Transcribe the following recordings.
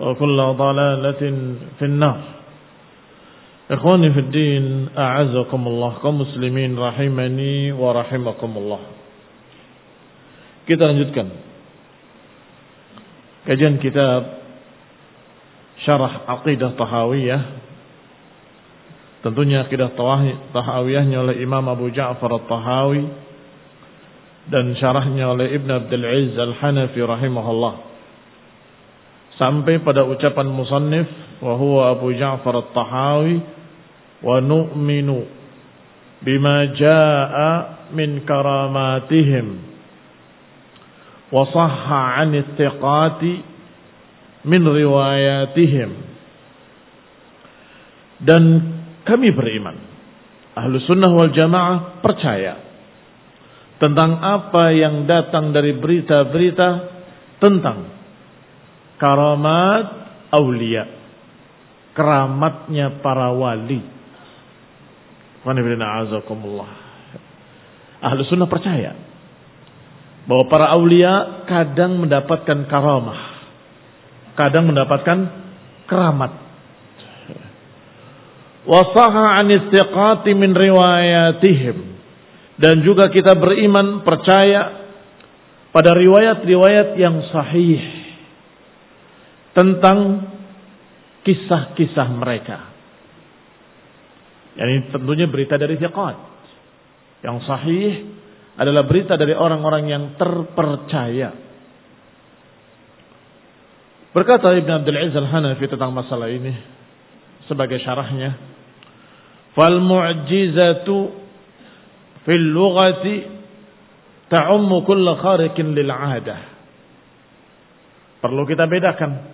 وكل ضلالة في النار إخواني في الدين أعزكم الله كمسلمين رحمني ورحمكم الله Kita lanjutkan Kajian kitab Syarah Aqidah Tahawiyah Tentunya Aqidah Tahawiyahnya oleh Imam Abu Ja'far Al-Tahawi Dan syarahnya oleh Ibn Abdul Aziz Al-Hanafi rahimahullah sampai pada ucapan musannif wa huwa Abu Ja'far At-Tahawi wa nu'minu bima jaa'a min karamatihim wa sahha 'an ittiqati min riwayatihim. Dan kami beriman ahlu sunnah wal jamaah percaya tentang apa yang datang dari berita-berita tentang karamat aulia keramatnya para wali. Ahlu sunnah percaya bahwa para aulia kadang mendapatkan karamah kadang mendapatkan keramat. Wasaha an min riwayatihim. Dan juga kita beriman percaya pada riwayat-riwayat yang sahih tentang kisah-kisah mereka. Yani tentunya berita dari thiqat. Yang sahih adalah berita dari orang-orang yang terpercaya. Berkata Ibn Abdul Aziz Al-Hanafi tentang masalah ini sebagai syarahnya, "Fal mu'jizatu fil lughati ta'ummu kull khariqin lil 'adah." Perlu kita bedakan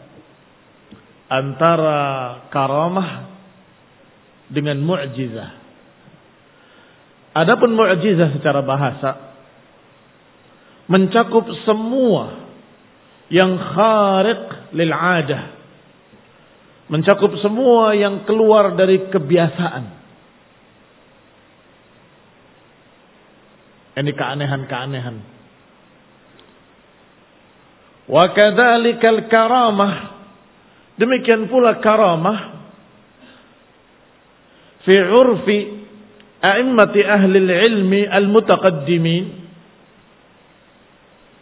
antara karamah dengan mu'jizah. Adapun mu'jizah secara bahasa mencakup semua yang khariq lil adah. Mencakup semua yang keluar dari kebiasaan. Ini keanehan-keanehan. Wa kadzalikal karamah Demikian pula karamah fi urfi a'immati ahli ilmi al-mutaqaddimin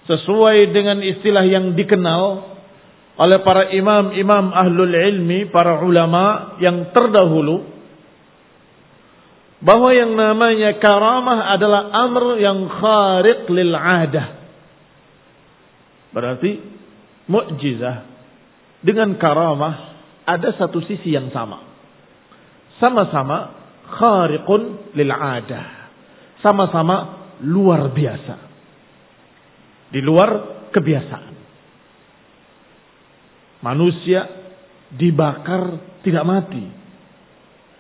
sesuai dengan istilah yang dikenal oleh para imam-imam ahlul ilmi, para ulama yang terdahulu bahwa yang namanya karamah adalah amr yang khariq lil adah. Berarti mukjizah dengan karamah ada satu sisi yang sama. Sama-sama khariqun lil adah. Sama-sama luar biasa. Di luar kebiasaan. Manusia dibakar tidak mati.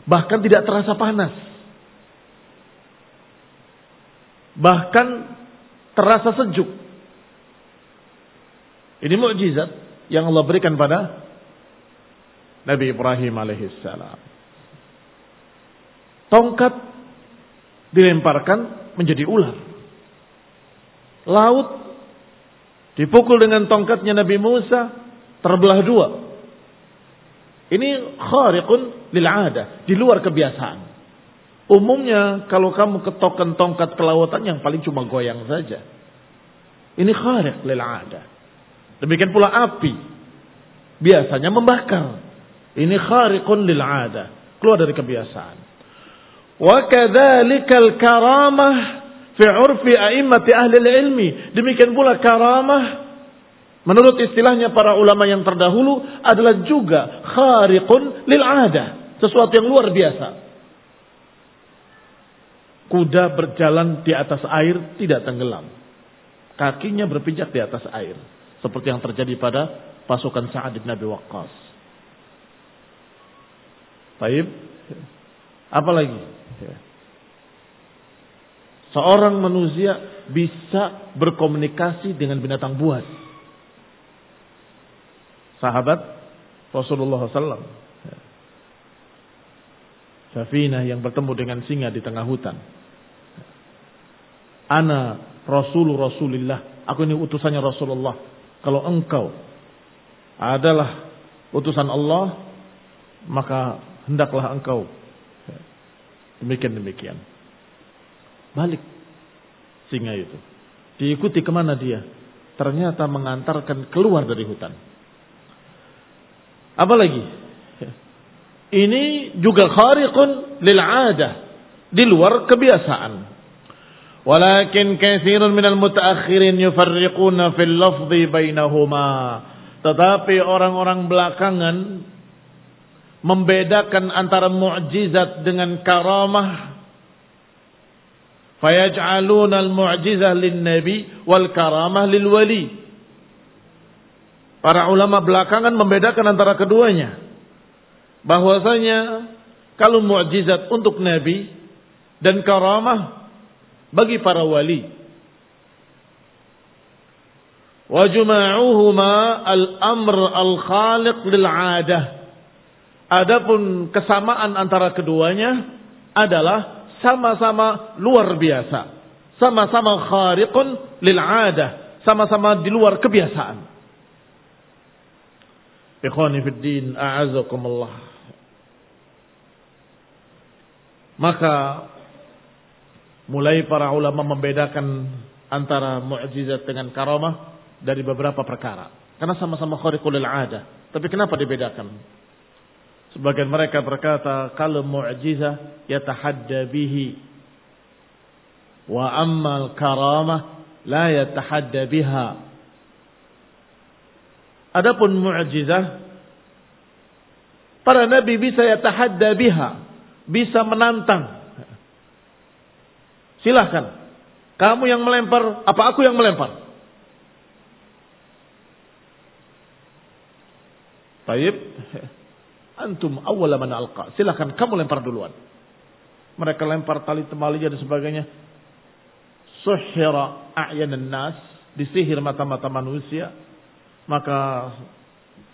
Bahkan tidak terasa panas. Bahkan terasa sejuk. Ini mukjizat yang Allah berikan pada Nabi Ibrahim alaihissalam. Tongkat dilemparkan menjadi ular. Laut dipukul dengan tongkatnya Nabi Musa terbelah dua. Ini khariqun lil ada, di luar kebiasaan. Umumnya kalau kamu ketokkan tongkat ke lautan yang paling cuma goyang saja. Ini khariq lil ada. Demikian pula api. Biasanya membakar. Ini khariqun lil ada. Keluar dari kebiasaan. Wa kadzalikal karamah fi urfi a'immati ahli ilmi. Demikian pula karamah menurut istilahnya para ulama yang terdahulu adalah juga khariqun lil ada. Sesuatu yang luar biasa. Kuda berjalan di atas air tidak tenggelam. Kakinya berpijak di atas air. Seperti yang terjadi pada pasukan Sa'ad bin Abi Waqqas. Baik. Apa lagi? Seorang manusia bisa berkomunikasi dengan binatang buas. Sahabat Rasulullah SAW. Safinah yang bertemu dengan singa di tengah hutan. Ana Rasul Rasulillah. Aku ini utusannya Rasulullah. Kalau engkau adalah utusan Allah, maka hendaklah engkau demikian demikian. Balik singa itu. Diikuti ke mana dia? Ternyata mengantarkan keluar dari hutan. Apa lagi? Ini juga khariqun lil adah. Di luar kebiasaan. Walakin kathirun minal mutaakhirin yufarriquna fil lafzi bainahuma. Tetapi orang-orang belakangan membedakan antara mukjizat dengan karamah. Fayaj'aluna al-mu'jizah lin-nabi wal karamah lil wali. Para ulama belakangan membedakan antara keduanya. Bahwasanya kalau mukjizat untuk nabi dan karamah bagi para wali. Wa juma'uhuma al-amr al-khaliq lil 'adah. Adapun kesamaan antara keduanya adalah sama-sama luar biasa. Sama-sama khariqun lil 'adah, sama-sama di luar kebiasaan. Ikhwani fid din, a'azakumullah. Maka Mulai para ulama membedakan antara mukjizat dengan karamah dari beberapa perkara. Karena sama-sama khariqul ada. Tapi kenapa dibedakan? Sebagian mereka berkata kalau mu'jizah yatahadda bihi wa ammal karamah la yatahadda biha. Adapun mu'jizah para nabi bisa yatahadda biha, bisa menantang Silahkan. Kamu yang melempar, apa aku yang melempar? Taib. Antum awwala man alqa. Silahkan kamu lempar duluan. Mereka lempar tali temalinya dan sebagainya. Suhira a'yanan nas. Disihir mata-mata manusia. Maka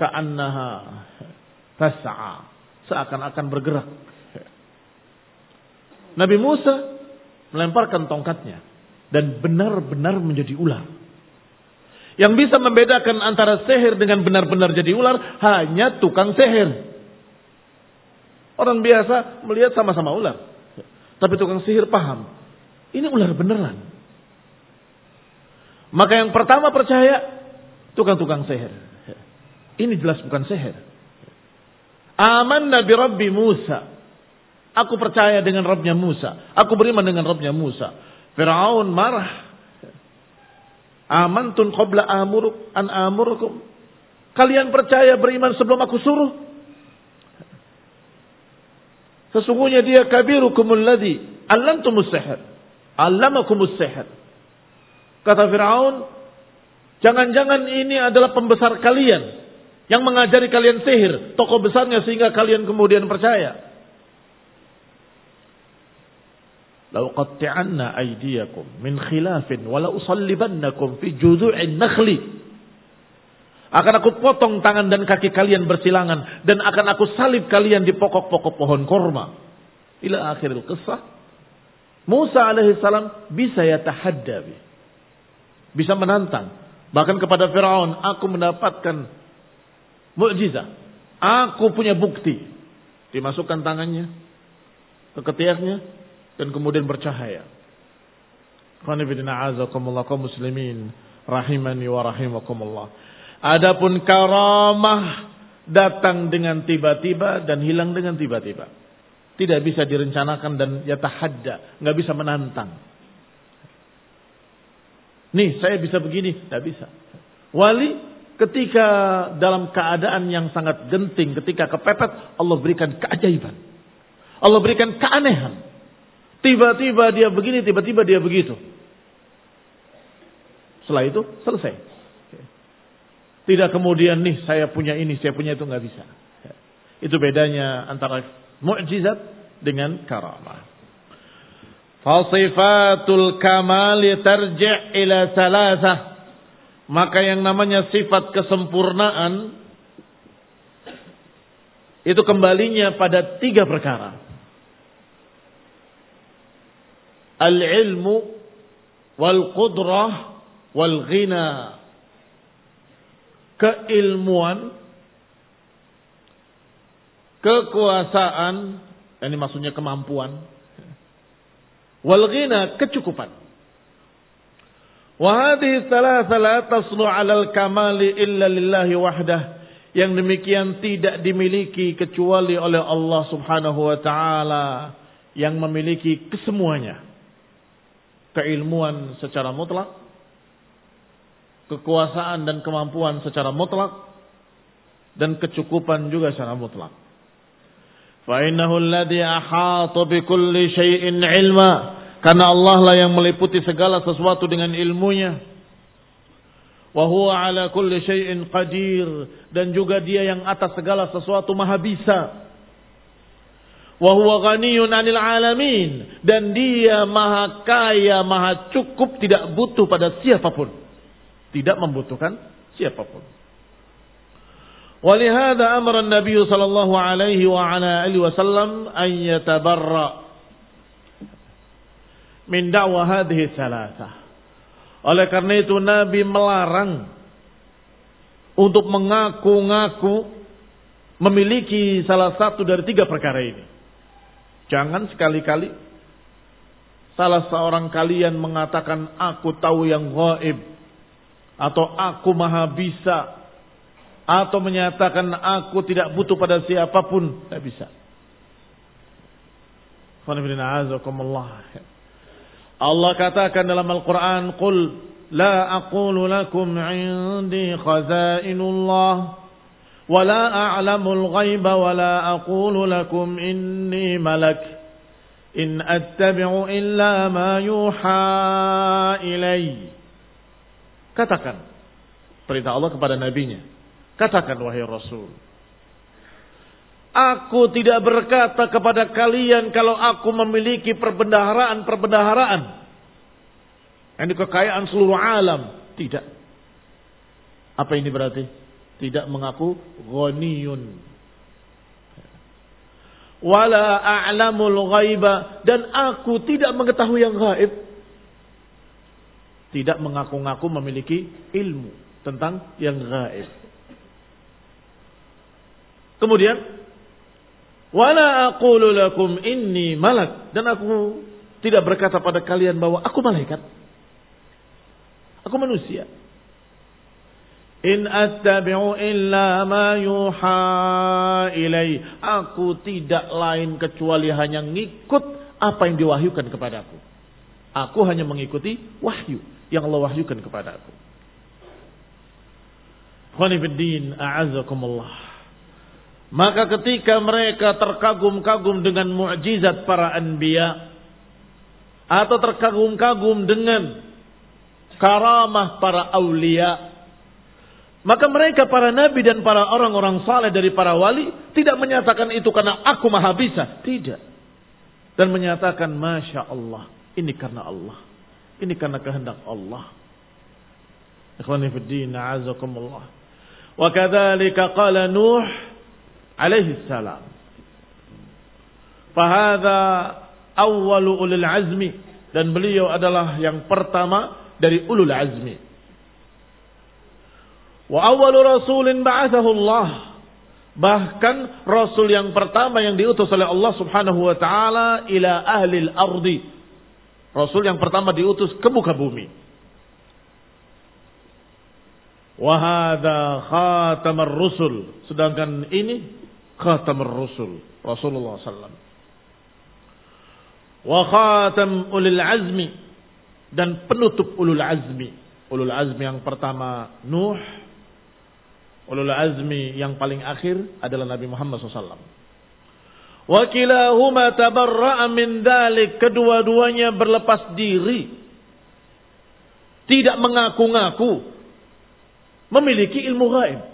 ka'annaha tas'a. Seakan-akan bergerak. Nabi Musa melemparkan tongkatnya dan benar-benar menjadi ular. Yang bisa membedakan antara seher dengan benar-benar jadi ular hanya tukang seher. Orang biasa melihat sama-sama ular. Tapi tukang sihir paham. Ini ular beneran. Maka yang pertama percaya tukang-tukang seher. Ini jelas bukan seher. Aman Nabi Rabbi Musa. Aku percaya dengan Rabbnya Musa. Aku beriman dengan Rabbnya Musa. Fir'aun marah. Amantun qabla amuruk an amurukum. Kalian percaya beriman sebelum aku suruh? Sesungguhnya dia kabirukumul ladhi allamtumus sihir. Allamakumus sihir. Kata Fir'aun, jangan-jangan ini adalah pembesar kalian yang mengajari kalian sihir, tokoh besarnya sehingga kalian kemudian percaya. Aydiyakum min khilafin wa la usallibannakum fi judu'in nakhli. Akan aku potong tangan dan kaki kalian bersilangan dan akan aku salib kalian di pokok-pokok pohon korma. Ila akhiril kisah. Musa alaihissalam bisa ya tahaddabi. Bisa menantang. Bahkan kepada Fir'aun, aku mendapatkan mukjizat. Aku punya bukti. Dimasukkan tangannya ke ketiaknya, dan kemudian bercahaya. Kaum muslimin rahimani wa rahimakumullah. Adapun karamah datang dengan tiba-tiba dan hilang dengan tiba-tiba. Tidak bisa direncanakan dan yatahadda, nggak bisa menantang. Nih, saya bisa begini, tidak bisa. Wali ketika dalam keadaan yang sangat genting, ketika kepepet, Allah berikan keajaiban. Allah berikan keanehan. Tiba-tiba dia begini, tiba-tiba dia begitu. Setelah itu selesai. Tidak kemudian nih saya punya ini, saya punya itu nggak bisa. Itu bedanya antara mukjizat dengan karamah. Fasifatul kamali tarji' ila salasah. Maka yang namanya sifat kesempurnaan itu kembalinya pada tiga perkara. Al-ilmu wal qudrah wal ghina keilmuan kekuasaan ini maksudnya kemampuan wal ghina kecukupan. Wa hadhihi thalatha la taslu 'ala al-kamali illa lillahi wahdah. Yang demikian tidak dimiliki kecuali oleh Allah Subhanahu wa taala yang memiliki kesemuanya keilmuan secara mutlak, kekuasaan dan kemampuan secara mutlak, dan kecukupan juga secara mutlak. Fa'innahu alladhi ahata bi kulli syai'in ilma. Karena Allah lah yang meliputi segala sesuatu dengan ilmunya. Wa huwa ala kulli syai'in qadir. Dan juga dia yang atas segala sesuatu maha bisa wa huwa ghaniyun 'anil 'alamin dan dia maha kaya, maha cukup, tidak butuh pada siapa pun. Tidak membutuhkan siapa pun. Walihada amara Nabi sallallahu alaihi wa ala alihi wasallam an yatabarra min da'wa hadhihi salasah. Oleh karena itu Nabi melarang untuk mengaku-ngaku memiliki salah satu dari tiga perkara ini. Jangan sekali-kali salah seorang kalian mengatakan aku tahu yang gaib atau aku maha bisa atau menyatakan aku tidak butuh pada siapa pun. Tidak bisa. Allah katakan dalam Al-Quran, Qul la aqulu lakum indi khazainullah ولا أعلم الغيب ولا أقول لكم إني ملك إن أتبع إلا ما يوحى إلي Katakan perintah Allah kepada nabinya. Katakan wahai Rasul. Aku tidak berkata kepada kalian kalau aku memiliki perbendaharaan-perbendaharaan. Ini kekayaan seluruh alam. Tidak. Apa ini berarti? Tidak mengaku ghaniyun. Wala a'lamul ghaiba. Dan aku tidak mengetahui yang gaib. Tidak mengaku-ngaku memiliki ilmu tentang yang gaib. Kemudian wala aqulu lakum inni malak. Dan aku tidak berkata pada kalian bahwa aku malaikat. Aku manusia. In attabi'u illa ma yuha ilai. Aku tidak lain kecuali hanya ngikut apa yang diwahyukan kepadaku. Aku hanya mengikuti wahyu yang Allah wahyukan kepadaku. Khonifuddin a'azakumullah. Maka ketika mereka terkagum-kagum dengan mukjizat para anbiya atau terkagum-kagum dengan karamah para aulia, maka mereka para nabi dan para orang-orang saleh dari para wali tidak menyatakan itu karena aku maha bisa, tidak. Dan menyatakan masya Allah, ini karena Allah, ini karena kehendak Allah. Ikhwani fi din, a'azakumullah. Wa kadzalika qala Nuh alaihi salam. Fahada awwalu ulul azmi dan beliau adalah yang pertama dari ulul azmi. Wa awwalu rasulin ba'athahu Allah. Bahkan rasul yang pertama yang diutus oleh Allah Subhanahu wa taala ila ahli al-ardi. Rasul yang pertama diutus ke muka bumi. Wahada khatamar rusul. Sedangkan ini khatamur rusul Rasulullah sallallahu wa khatam ulil azmi dan penutup ulul azmi ulul azmi yang pertama Nuh ulul azmi yang paling akhir adalah Nabi Muhammad SAW wa kilahuma tabarra'a min dalik kedua-duanya berlepas diri tidak mengaku-ngaku memiliki ilmu gaib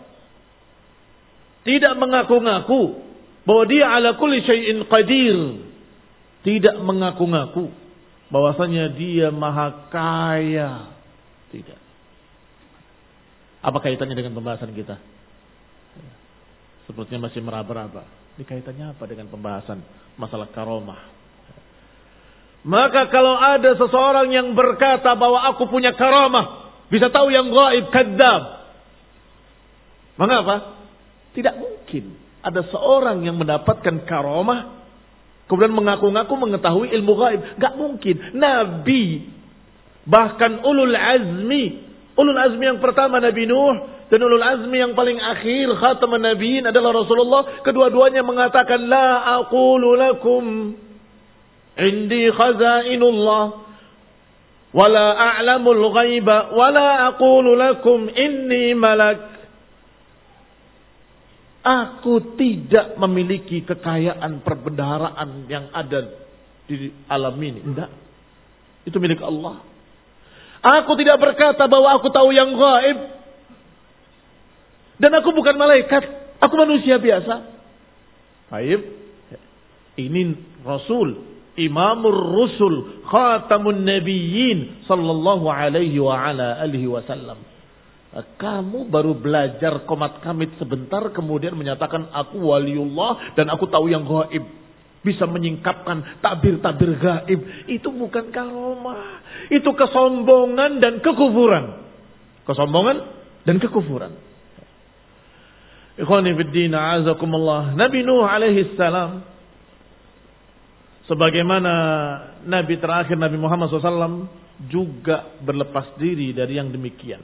tidak mengaku-ngaku bahwa dia ala kulli syai'in qadir. Tidak mengaku-ngaku bahwasanya dia maha kaya. Tidak. Apa kaitannya dengan pembahasan kita? Sepertinya masih meraba-raba. Ini kaitannya apa dengan pembahasan masalah karomah? Maka kalau ada seseorang yang berkata bahwa aku punya karamah, bisa tahu yang gaib, kadzab. Mengapa? Tidak mungkin ada seorang yang mendapatkan karomah kemudian mengaku-ngaku mengetahui ilmu gaib. Gak mungkin. Nabi bahkan ulul azmi ulul azmi yang pertama Nabi Nuh dan ulul azmi yang paling akhir khataman nabiin adalah Rasulullah. Kedua-duanya mengatakan la aqulu lakum indi khazainullah wala a'lamul ghaiba wala aqulu lakum inni malak Aku tidak memiliki kekayaan perbendaharaan yang ada di alam ini. Tidak. Itu milik Allah. Aku tidak berkata bahwa aku tahu yang gaib. Dan aku bukan malaikat. Aku manusia biasa. Baik. Ini Rasul. Imamur Rusul. Khatamun Nabiyyin. Sallallahu alaihi wa ala alihi wasallam. Kamu baru belajar komat kamit sebentar kemudian menyatakan aku waliullah dan aku tahu yang gaib. Bisa menyingkapkan tabir-tabir gaib. Itu bukan karomah. Itu kesombongan dan kekufuran. Kesombongan dan kekufuran. Ikhwani fiddina azakumullah. Nabi Nuh alaihi salam. Sebagaimana Nabi terakhir Nabi Muhammad SAW juga berlepas diri dari yang demikian.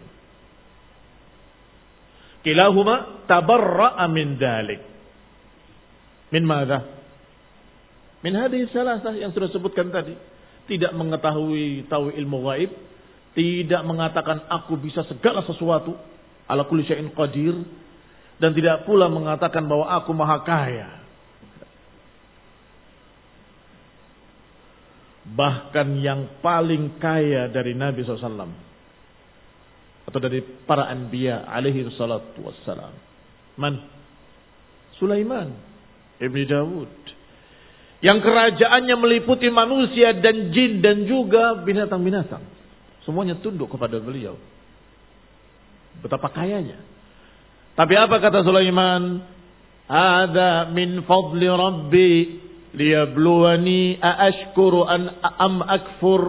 Kilahuma tabarra'a min dalik. Min mana? Min hadis salasah yang sudah sebutkan tadi. Tidak mengetahui tahu ilmu gaib. Tidak mengatakan aku bisa segala sesuatu. Ala kulli syai'in qadir. Dan tidak pula mengatakan bahwa aku maha kaya. Bahkan yang paling kaya dari Nabi SAW atau dari para anbiya alaihi salatu wassalam. Man? Sulaiman ibni Dawud. Yang kerajaannya meliputi manusia dan jin dan juga binatang-binatang. Semuanya tunduk kepada beliau. Betapa kayanya. Tapi apa kata Sulaiman? Ada min fadli rabbi liyabluwani aashkuru an am akfur.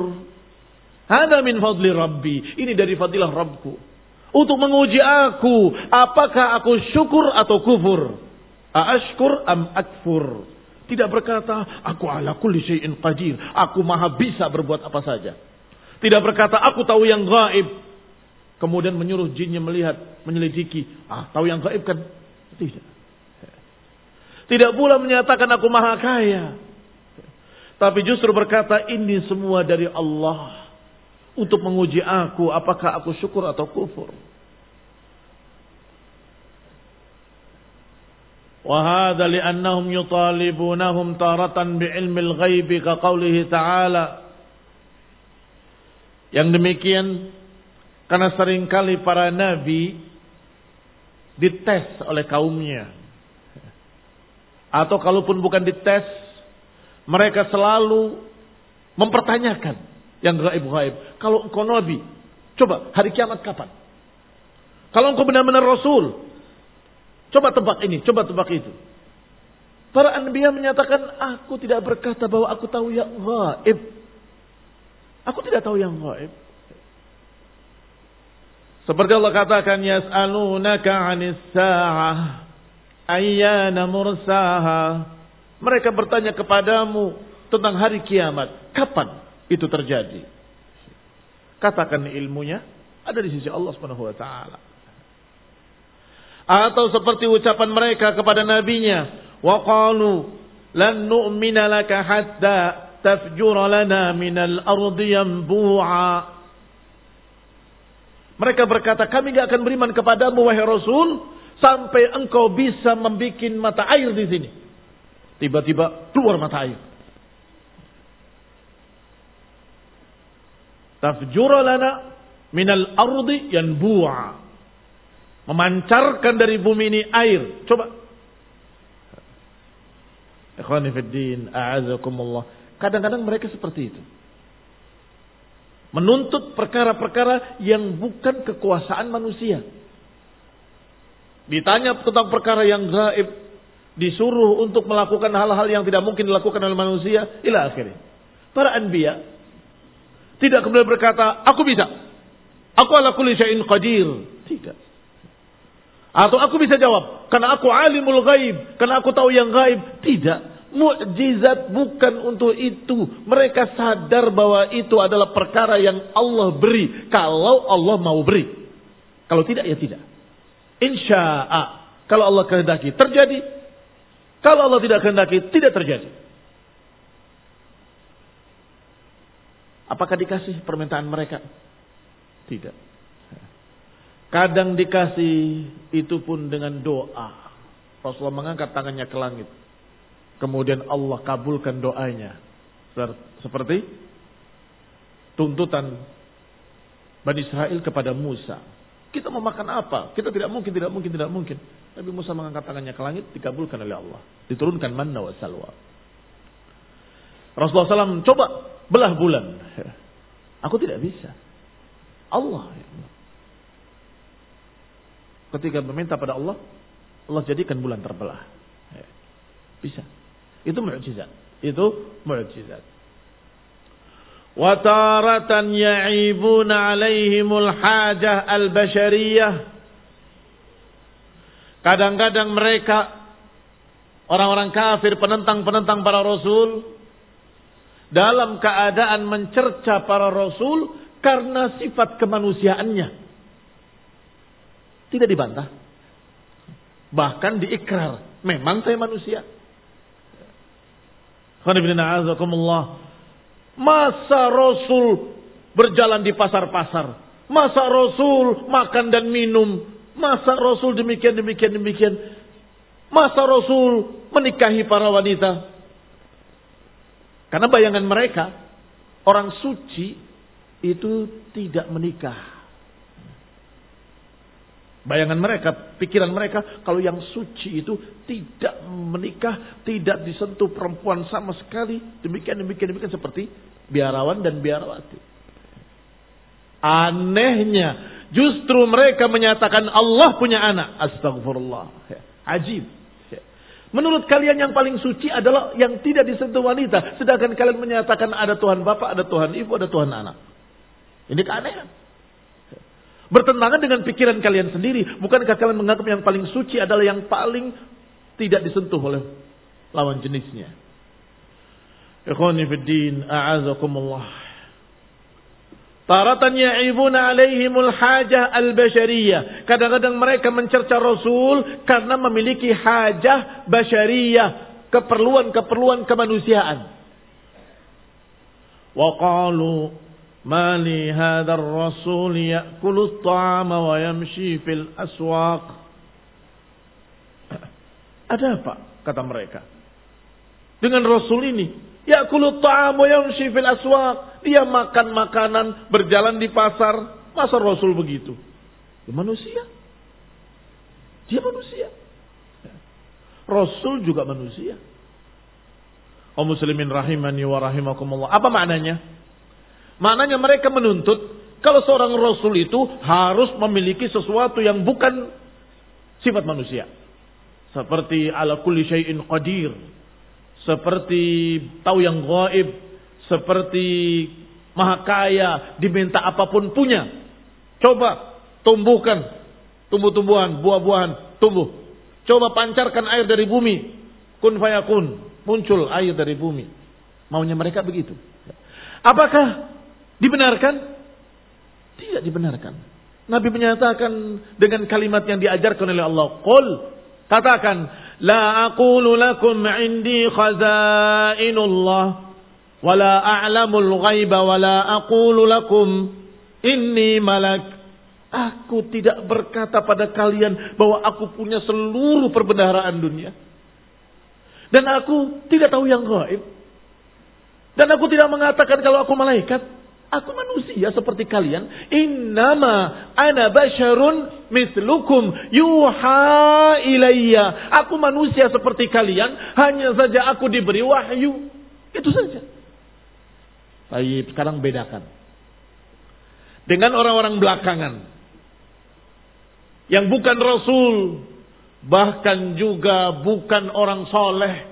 Hada min fadli Rabbi. Ini dari fadilah Rabbku. Untuk menguji aku. Apakah aku syukur atau kufur. Aashkur am akfur. Tidak berkata, aku ala kulli syai'in qadir. Aku maha bisa berbuat apa saja. Tidak berkata, aku tahu yang gaib. Kemudian menyuruh jinnya melihat, menyelidiki. Ah, tahu yang gaib kan? Tidak. Tidak pula menyatakan aku maha kaya. Tapi justru berkata ini semua dari Allah. Untuk menguji aku apakah aku syukur atau kufur. وهذا لأنهم يطالبونهم تارة بعلم الغيب كقوله تعالى yang demikian karena seringkali para nabi dites oleh kaumnya atau kalaupun bukan dites mereka selalu mempertanyakan yang gaib-gaib kalau engkau nabi coba hari kiamat kapan kalau engkau benar-benar rasul Coba tebak ini, coba tebak itu. Para anbiya menyatakan, aku tidak berkata bahwa aku tahu yang gaib. Aku tidak tahu yang gaib. Seperti Allah katakan, Yas'alunaka anis sa'ah. Ayyana mursaha. Mereka bertanya kepadamu tentang hari kiamat. Kapan itu terjadi? Katakan ilmunya ada di sisi Allah Subhanahu wa taala. Atau seperti ucapan mereka kepada nabinya. Wa qalu lan nu'mina laka hatta tafjura lana minal ardi yanbu'a. Mereka berkata, kami gak akan beriman kepadamu wahai Rasul sampai engkau bisa membuat mata air di sini. Tiba-tiba keluar mata air. Tafjura lana minal ardi yanbu'a memancarkan dari bumi ini air. Coba. Ikhwanifiddin, a'azakumullah. Kadang-kadang mereka seperti itu. Menuntut perkara-perkara yang bukan kekuasaan manusia. Ditanya tentang perkara yang gaib, disuruh untuk melakukan hal-hal yang tidak mungkin dilakukan oleh manusia, ila akhirnya. Para anbiya tidak kemudian berkata, aku bisa. Aku ala kulli qadir. Tidak. Atau aku bisa jawab, karena aku alimul gaib, karena aku tahu yang gaib. Tidak. Mukjizat bukan untuk itu. Mereka sadar bahwa itu adalah perkara yang Allah beri. Kalau Allah mau beri. Kalau tidak, ya tidak. Insya'a. Kalau Allah kehendaki, terjadi. Kalau Allah tidak kehendaki, tidak terjadi. Apakah dikasih permintaan mereka? Tidak. Kadang dikasih itu pun dengan doa. Rasulullah mengangkat tangannya ke langit. Kemudian Allah kabulkan doanya. Seperti tuntutan Bani Israel kepada Musa. Kita mau makan apa? Kita tidak mungkin, tidak mungkin, tidak mungkin. Nabi Musa mengangkat tangannya ke langit, dikabulkan oleh Allah. Diturunkan manna wa salwa. Rasulullah SAW coba belah bulan. Aku tidak bisa. Allah. Ketika meminta pada Allah, Allah jadikan bulan terbelah. Ya. Bisa. Itu mukjizat. Itu mukjizat. Wa taratan ya'ibuna 'alaihimul hajah al-bashariyah. Kadang-kadang mereka orang-orang kafir penentang-penentang para rasul dalam keadaan mencerca para rasul karena sifat kemanusiaannya. Tidak dibantah. Bahkan diikrar. Memang saya manusia. Masa Rasul berjalan di pasar-pasar. Masa Rasul makan dan minum. Masa Rasul demikian, demikian, demikian. Masa Rasul menikahi para wanita. Karena bayangan mereka, orang suci itu tidak menikah. Bayangan mereka, pikiran mereka, kalau yang suci itu tidak menikah, tidak disentuh perempuan sama sekali. Demikian, demikian, demikian seperti biarawan dan biarawati. Anehnya, justru mereka menyatakan Allah punya anak. Astagfirullah. Ajib. Menurut kalian yang paling suci adalah yang tidak disentuh wanita. Sedangkan kalian menyatakan ada Tuhan Bapak, ada Tuhan Ibu, ada Tuhan Anak. Ini keanehan. Bertentangan dengan pikiran kalian sendiri. Bukankah kalian menganggap yang paling suci adalah yang paling tidak disentuh oleh lawan jenisnya. Ikhwani fiddin, a'azakumullah. Taratan ya'ibuna alaihimul hajah al-bashariyah. Kadang-kadang mereka mencerca Rasul karena memiliki hajah basyariyah. Keperluan-keperluan kemanusiaan. Wa qalu li hadzal rasul ya'kulu at-ta'ama wa yamshi fil aswaq. Ada apa? kata mereka. Dengan Rasul ini Ya'kulu ta'am wa yamshi fil aswaq. Dia makan makanan, berjalan di pasar. Masa Rasul begitu? Dia manusia. Dia manusia. Rasul juga manusia. Oh muslimin rahimani wa rahimakumullah. Apa maknanya? Maknanya mereka menuntut kalau seorang rasul itu harus memiliki sesuatu yang bukan sifat manusia. Seperti ala kulli syai'in qadir seperti tahu yang gaib, seperti maha kaya, diminta apa pun punya. Coba tumbuhkan tumbuh-tumbuhan, buah-buahan, tumbuh. Coba pancarkan air dari bumi. Kun fayakun, muncul air dari bumi. Maunya mereka begitu. Apakah Dibenarkan? Tidak dibenarkan. Nabi menyatakan dengan kalimat yang diajarkan oleh Allah. Qul, katakan, La aqulu lakum indi khazainullah, wa la a'lamul ghaiba, wa la aqulu lakum inni malak. Aku tidak berkata pada kalian bahwa aku punya seluruh perbendaharaan dunia. Dan aku tidak tahu yang gaib. Dan aku tidak mengatakan kalau aku malaikat. Aku manusia seperti kalian. Innama ana basyarun mislukum yuha ilayya. Aku manusia seperti kalian. Hanya saja aku diberi wahyu. Itu saja. Baik, sekarang bedakan. Dengan orang-orang belakangan. Yang bukan rasul. Bahkan juga bukan orang soleh.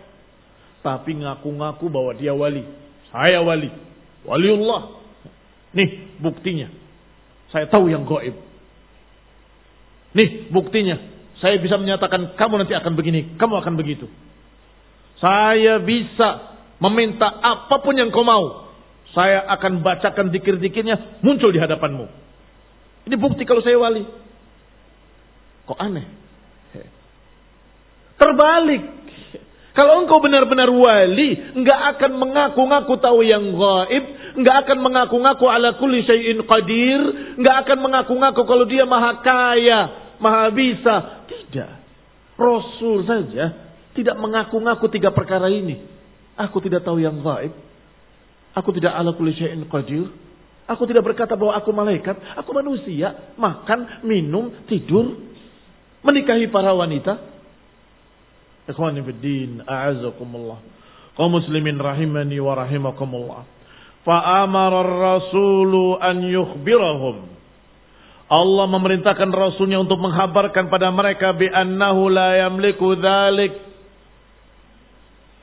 Tapi ngaku-ngaku bahwa dia wali. Saya wali. Waliullah. Nih buktinya. Saya tahu yang goib. Nih buktinya. Saya bisa menyatakan kamu nanti akan begini, kamu akan begitu. Saya bisa meminta apa pun yang kau mau. Saya akan bacakan dikir-dikirnya muncul di hadapanmu. Ini bukti kalau saya wali. Kok aneh? Terbalik. Kalau engkau benar-benar wali, enggak akan mengaku-ngaku tahu yang gaib, enggak akan mengaku-ngaku ala kulli syai'in qadir, enggak akan mengaku-ngaku kalau dia maha kaya, maha bisa. Tidak. Rasul saja tidak mengaku-ngaku tiga perkara ini. Aku tidak tahu yang gaib. Aku tidak ala kulli syai'in qadir. Aku tidak berkata bahwa aku malaikat. Aku manusia. Makan, minum, tidur. Menikahi para wanita. Ikhwani fiddin, a'azakumullah. Kaum muslimin rahimani wa rahimakumullah. Fa'amara rasulu an yukhbirahum. Allah memerintahkan rasulnya untuk menghabarkan pada mereka bi annahu la yamliku dhalik.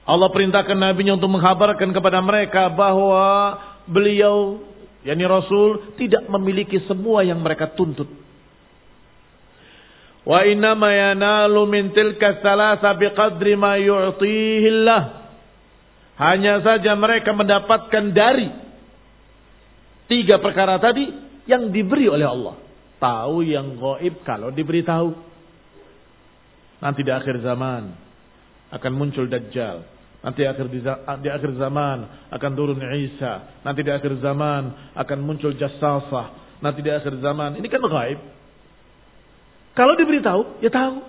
Allah perintahkan nabinya untuk menghabarkan kepada mereka bahwa beliau yakni rasul tidak memiliki semua yang mereka tuntut. Wa innama yanalu min tilka salasa biqadri ma yu'tihi Allah. Hanya saja mereka mendapatkan dari tiga perkara tadi yang diberi oleh Allah. Tahu yang goib kalau diberitahu. Nanti di akhir zaman akan muncul Dajjal. Nanti akhir di, di akhir zaman akan turun Isa. Nanti di akhir zaman akan muncul Jassasah. Nanti di akhir zaman ini kan gaib. Kalau diberitahu, ya tahu.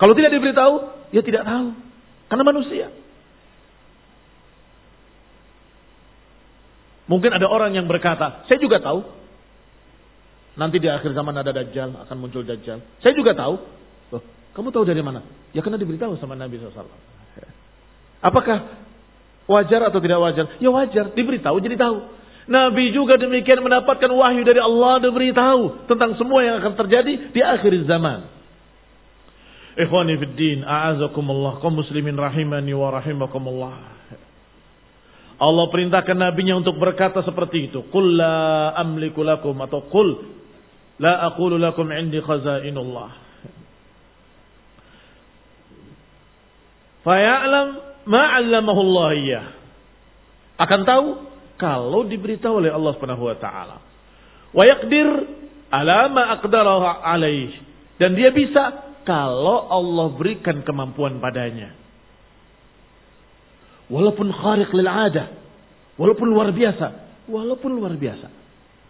Kalau tidak diberitahu, ya tidak tahu. Karena manusia. Mungkin ada orang yang berkata, saya juga tahu. Nanti di akhir zaman ada Dajjal, akan muncul Dajjal. Saya juga tahu. Loh, kamu tahu dari mana? Ya karena diberitahu sama Nabi SAW. Apakah wajar atau tidak wajar? Ya wajar, diberitahu jadi tahu. Nabi juga demikian mendapatkan wahyu dari Allah dan beritahu tentang semua yang akan terjadi di akhir zaman. Ikhwani fid din, a'azakumullah, kaum muslimin rahimani wa rahimakumullah. Allah perintahkan nabinya untuk berkata seperti itu. Qul la amliku lakum atau qul la aqulu lakum indi khazainullah. Faya'lam ma 'allamahu Allah Akan tahu kalau diberitahu oleh Allah Subhanahu wa taala. Wa yaqdir ala ma aqdarahu alaih. Dan dia bisa kalau Allah berikan kemampuan padanya. Walaupun khariq lil adah, walaupun luar biasa, walaupun luar biasa.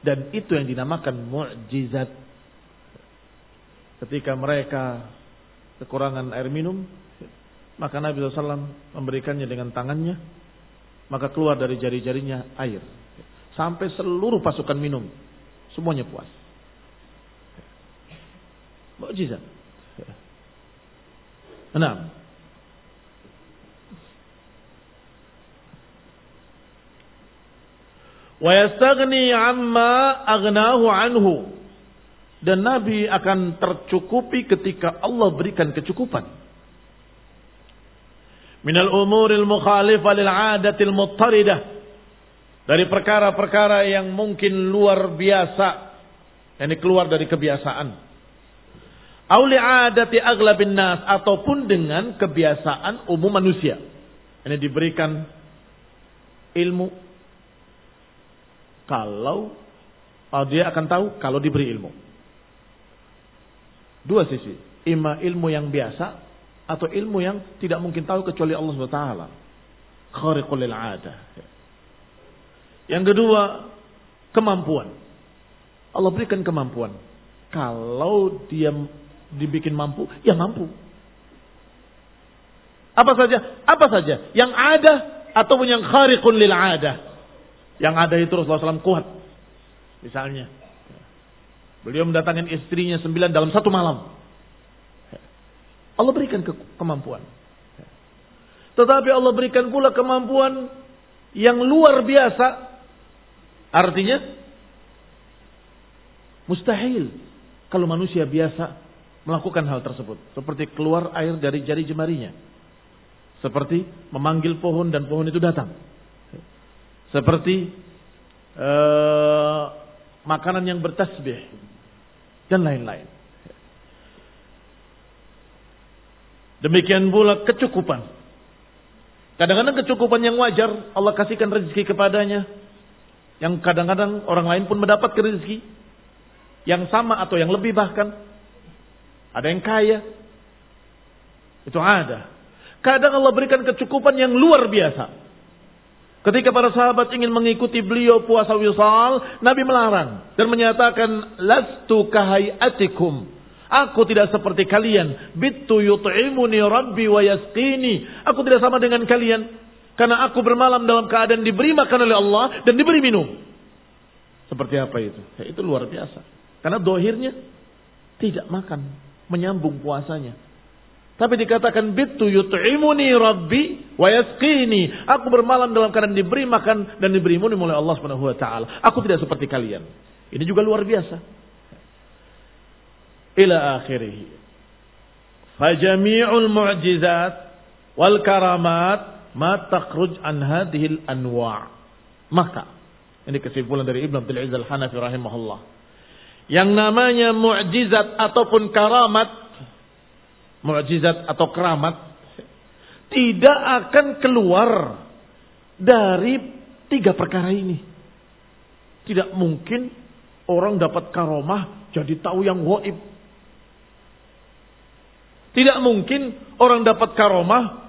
Dan itu yang dinamakan mukjizat. Ketika mereka kekurangan air minum, maka Nabi SAW memberikannya dengan tangannya, maka keluar dari jari-jarinya air. Sampai seluruh pasukan minum. Semuanya puas. Mukjizat. Enam. Wa yastaghni amma aghnahu anhu. Dan Nabi akan tercukupi ketika Allah berikan kecukupan minal umuril mukhalifah lil adatil muttaridah. Dari perkara-perkara yang mungkin luar biasa ini keluar dari kebiasaan. Auli adati aglabin nas ataupun dengan kebiasaan umum manusia. Ini diberikan ilmu. Kalau oh, dia akan tahu kalau diberi ilmu. Dua sisi. Ima ilmu yang biasa atau ilmu yang tidak mungkin tahu kecuali Allah SWT. Khariqul ada. Yang kedua, kemampuan. Allah berikan kemampuan. Kalau dia dibikin mampu, ya mampu. Apa saja? Apa saja? Yang ada ataupun yang khariqun lil ada. Yang ada itu Rasulullah SAW kuat. Misalnya. Beliau mendatangkan istrinya sembilan dalam satu malam. Allah berikan ke kemampuan. Tetapi Allah berikan pula kemampuan yang luar biasa. Artinya mustahil kalau manusia biasa melakukan hal tersebut. Seperti keluar air dari jari jemarinya. Seperti memanggil pohon dan pohon itu datang. Seperti uh, makanan yang bertasbih dan lain-lain. Demikian pula kecukupan. Kadang-kadang kecukupan yang wajar Allah kasihkan rezeki kepadanya. Yang kadang-kadang orang lain pun mendapat rezeki. Yang sama atau yang lebih bahkan. Ada yang kaya. Itu ada. Kadang Allah berikan kecukupan yang luar biasa. Ketika para sahabat ingin mengikuti beliau puasa wisal, Nabi melarang dan menyatakan lastu kahayatikum Aku tidak seperti kalian. Bittu yut'imuni rabbi wa yasqini. Aku tidak sama dengan kalian. Karena aku bermalam dalam keadaan diberi makan oleh Allah dan diberi minum. Seperti apa itu? Ya, itu luar biasa. Karena dohirnya tidak makan. Menyambung puasanya. Tapi dikatakan bitu yut'imuni rabbi wa yasqini. Aku bermalam dalam keadaan diberi makan dan diberi minum oleh Allah taala. Aku tidak seperti kalian. Ini juga luar biasa ila akhirih. Fajami'ul mu'jizat wal karamat ma takhruj an hadhil anwa'. Maka ini kesimpulan dari Ibnu Abdul Aziz Al-Hanafi rahimahullah. Yang namanya mukjizat ataupun karamat, mukjizat atau keramat tidak akan keluar dari tiga perkara ini. Tidak mungkin orang dapat karomah jadi tahu yang goib. Tidak mungkin orang dapat karomah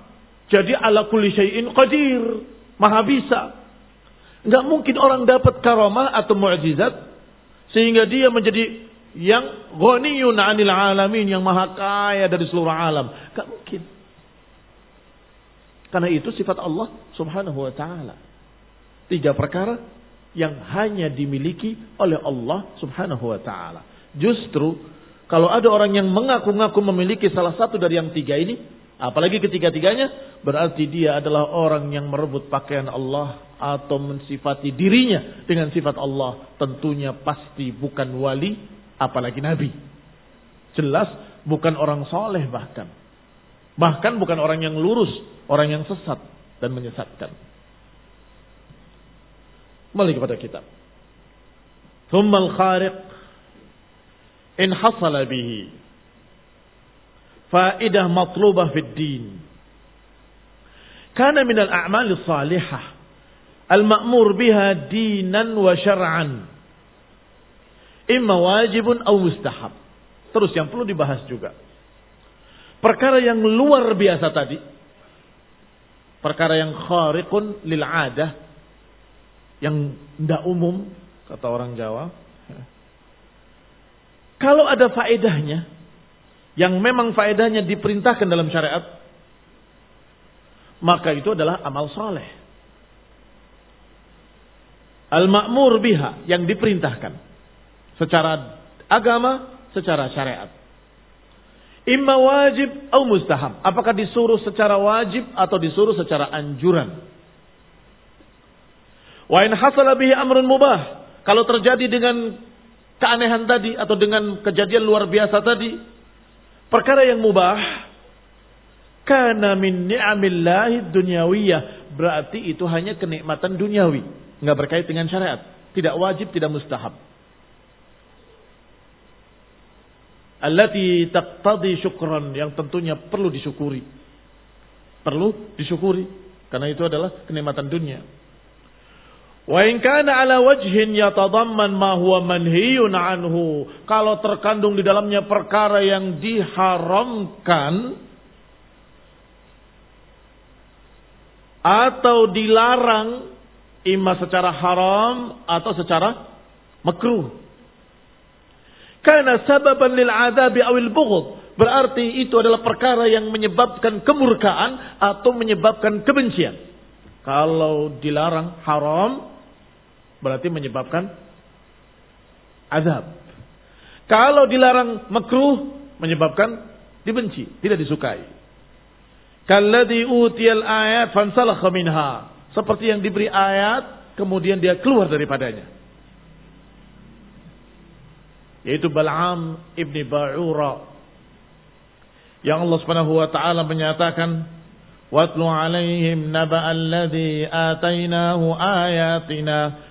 jadi ala kulli syai'in qadir, maha bisa. Enggak mungkin orang dapat karomah atau mukjizat sehingga dia menjadi yang ghaniyun 'anil alamin, yang maha kaya dari seluruh alam. Enggak mungkin. Karena itu sifat Allah Subhanahu wa taala. Tiga perkara yang hanya dimiliki oleh Allah Subhanahu wa taala. Justru kalau ada orang yang mengaku-ngaku memiliki salah satu dari yang tiga ini, apalagi ketiga-tiganya, berarti dia adalah orang yang merebut pakaian Allah atau mensifati dirinya dengan sifat Allah. Tentunya pasti bukan wali, apalagi nabi. Jelas bukan orang soleh bahkan. Bahkan bukan orang yang lurus, orang yang sesat dan menyesatkan. Kembali kepada kitab. Thummal khariq in hasala bihi faidah matlubah fid din kana min al-a'mal salihah al-ma'mur biha dinan wa syar'an. Imma wajibun aw mustahab. Terus yang perlu dibahas juga. Perkara yang luar biasa tadi. Perkara yang khariqun lil adah. Yang tidak umum. Kata orang Jawa. Kalau ada faedahnya. Yang memang faedahnya diperintahkan dalam syariat. Maka itu adalah amal soleh. Al-ma'mur biha. Yang diperintahkan. Secara agama, secara syariat. Imma wajib atau mustahab. Apakah disuruh secara wajib atau disuruh secara anjuran? Wa in hasala bihi amrun mubah. Kalau terjadi dengan keanehan tadi atau dengan kejadian luar biasa tadi, perkara yang mubah, karena min ni'amillahi dunyawiyah. Berarti itu hanya kenikmatan duniawi. Nggak berkait dengan syariat. Tidak wajib, tidak mustahab. allati taqtadi syukran yang tentunya perlu disyukuri. Perlu disyukuri karena itu adalah kenikmatan dunia. Wa in kana ala wajhin yatadamman ma huwa manhiyun anhu. Kalau terkandung di dalamnya perkara yang diharamkan atau dilarang imma secara haram atau secara makruh karena sababan lil adabi awil bughd. Berarti itu adalah perkara yang menyebabkan kemurkaan atau menyebabkan kebencian. Kalau dilarang haram, berarti menyebabkan azab. Kalau dilarang makruh, menyebabkan dibenci, tidak disukai. Kalladhi utiyal ayat fansalakha minha. Seperti yang diberi ayat, kemudian dia keluar daripadanya yaitu Bal'am ibni Ba'ura yang Allah Subhanahu wa taala menyatakan alaihim naba alladhi atainahu ayatina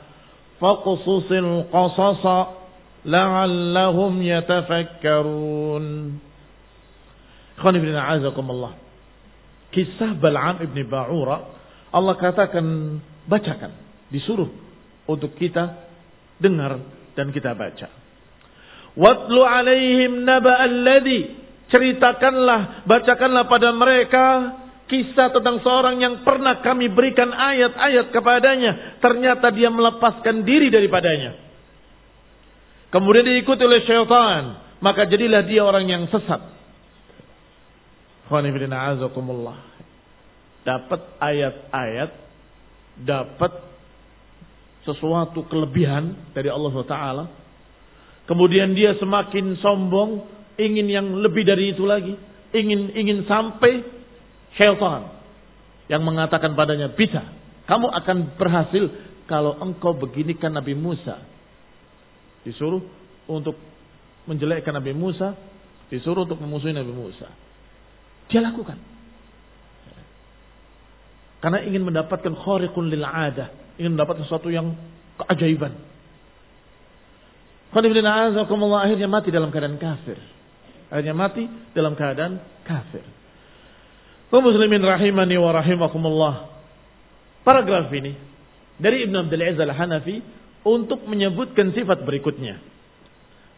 فاقصص القصص لعلهم يتفكرون Ikhwan ibn a'azakumullah. Kisah Bal'am ibn Ba'ura. Allah katakan, bacakan. Disuruh untuk kita dengar dan kita baca. Watlu alaihim naba alladhi. Ceritakanlah, bacakanlah pada mereka kisah tentang seorang yang pernah kami berikan ayat-ayat kepadanya. Ternyata dia melepaskan diri daripadanya. Kemudian diikuti oleh syaitan. Maka jadilah dia orang yang sesat. Dapat ayat-ayat. Dapat sesuatu kelebihan dari Allah Taala Kemudian dia semakin sombong, ingin yang lebih dari itu lagi, ingin ingin sampai syaitan yang mengatakan padanya, "Bisa, kamu akan berhasil kalau engkau beginikan Nabi Musa." Disuruh untuk menjelekkan Nabi Musa, disuruh untuk memusuhi Nabi Musa. Dia lakukan. Karena ingin mendapatkan khariqun lil adah, ingin mendapatkan sesuatu yang keajaiban. akhirnya mati dalam keadaan kafir. Akhirnya mati dalam keadaan kafir. Kaum muslimin rahimani wa rahimakumullah. Paragraf ini dari Ibn Abdul Aziz Al-Hanafi untuk menyebutkan sifat berikutnya.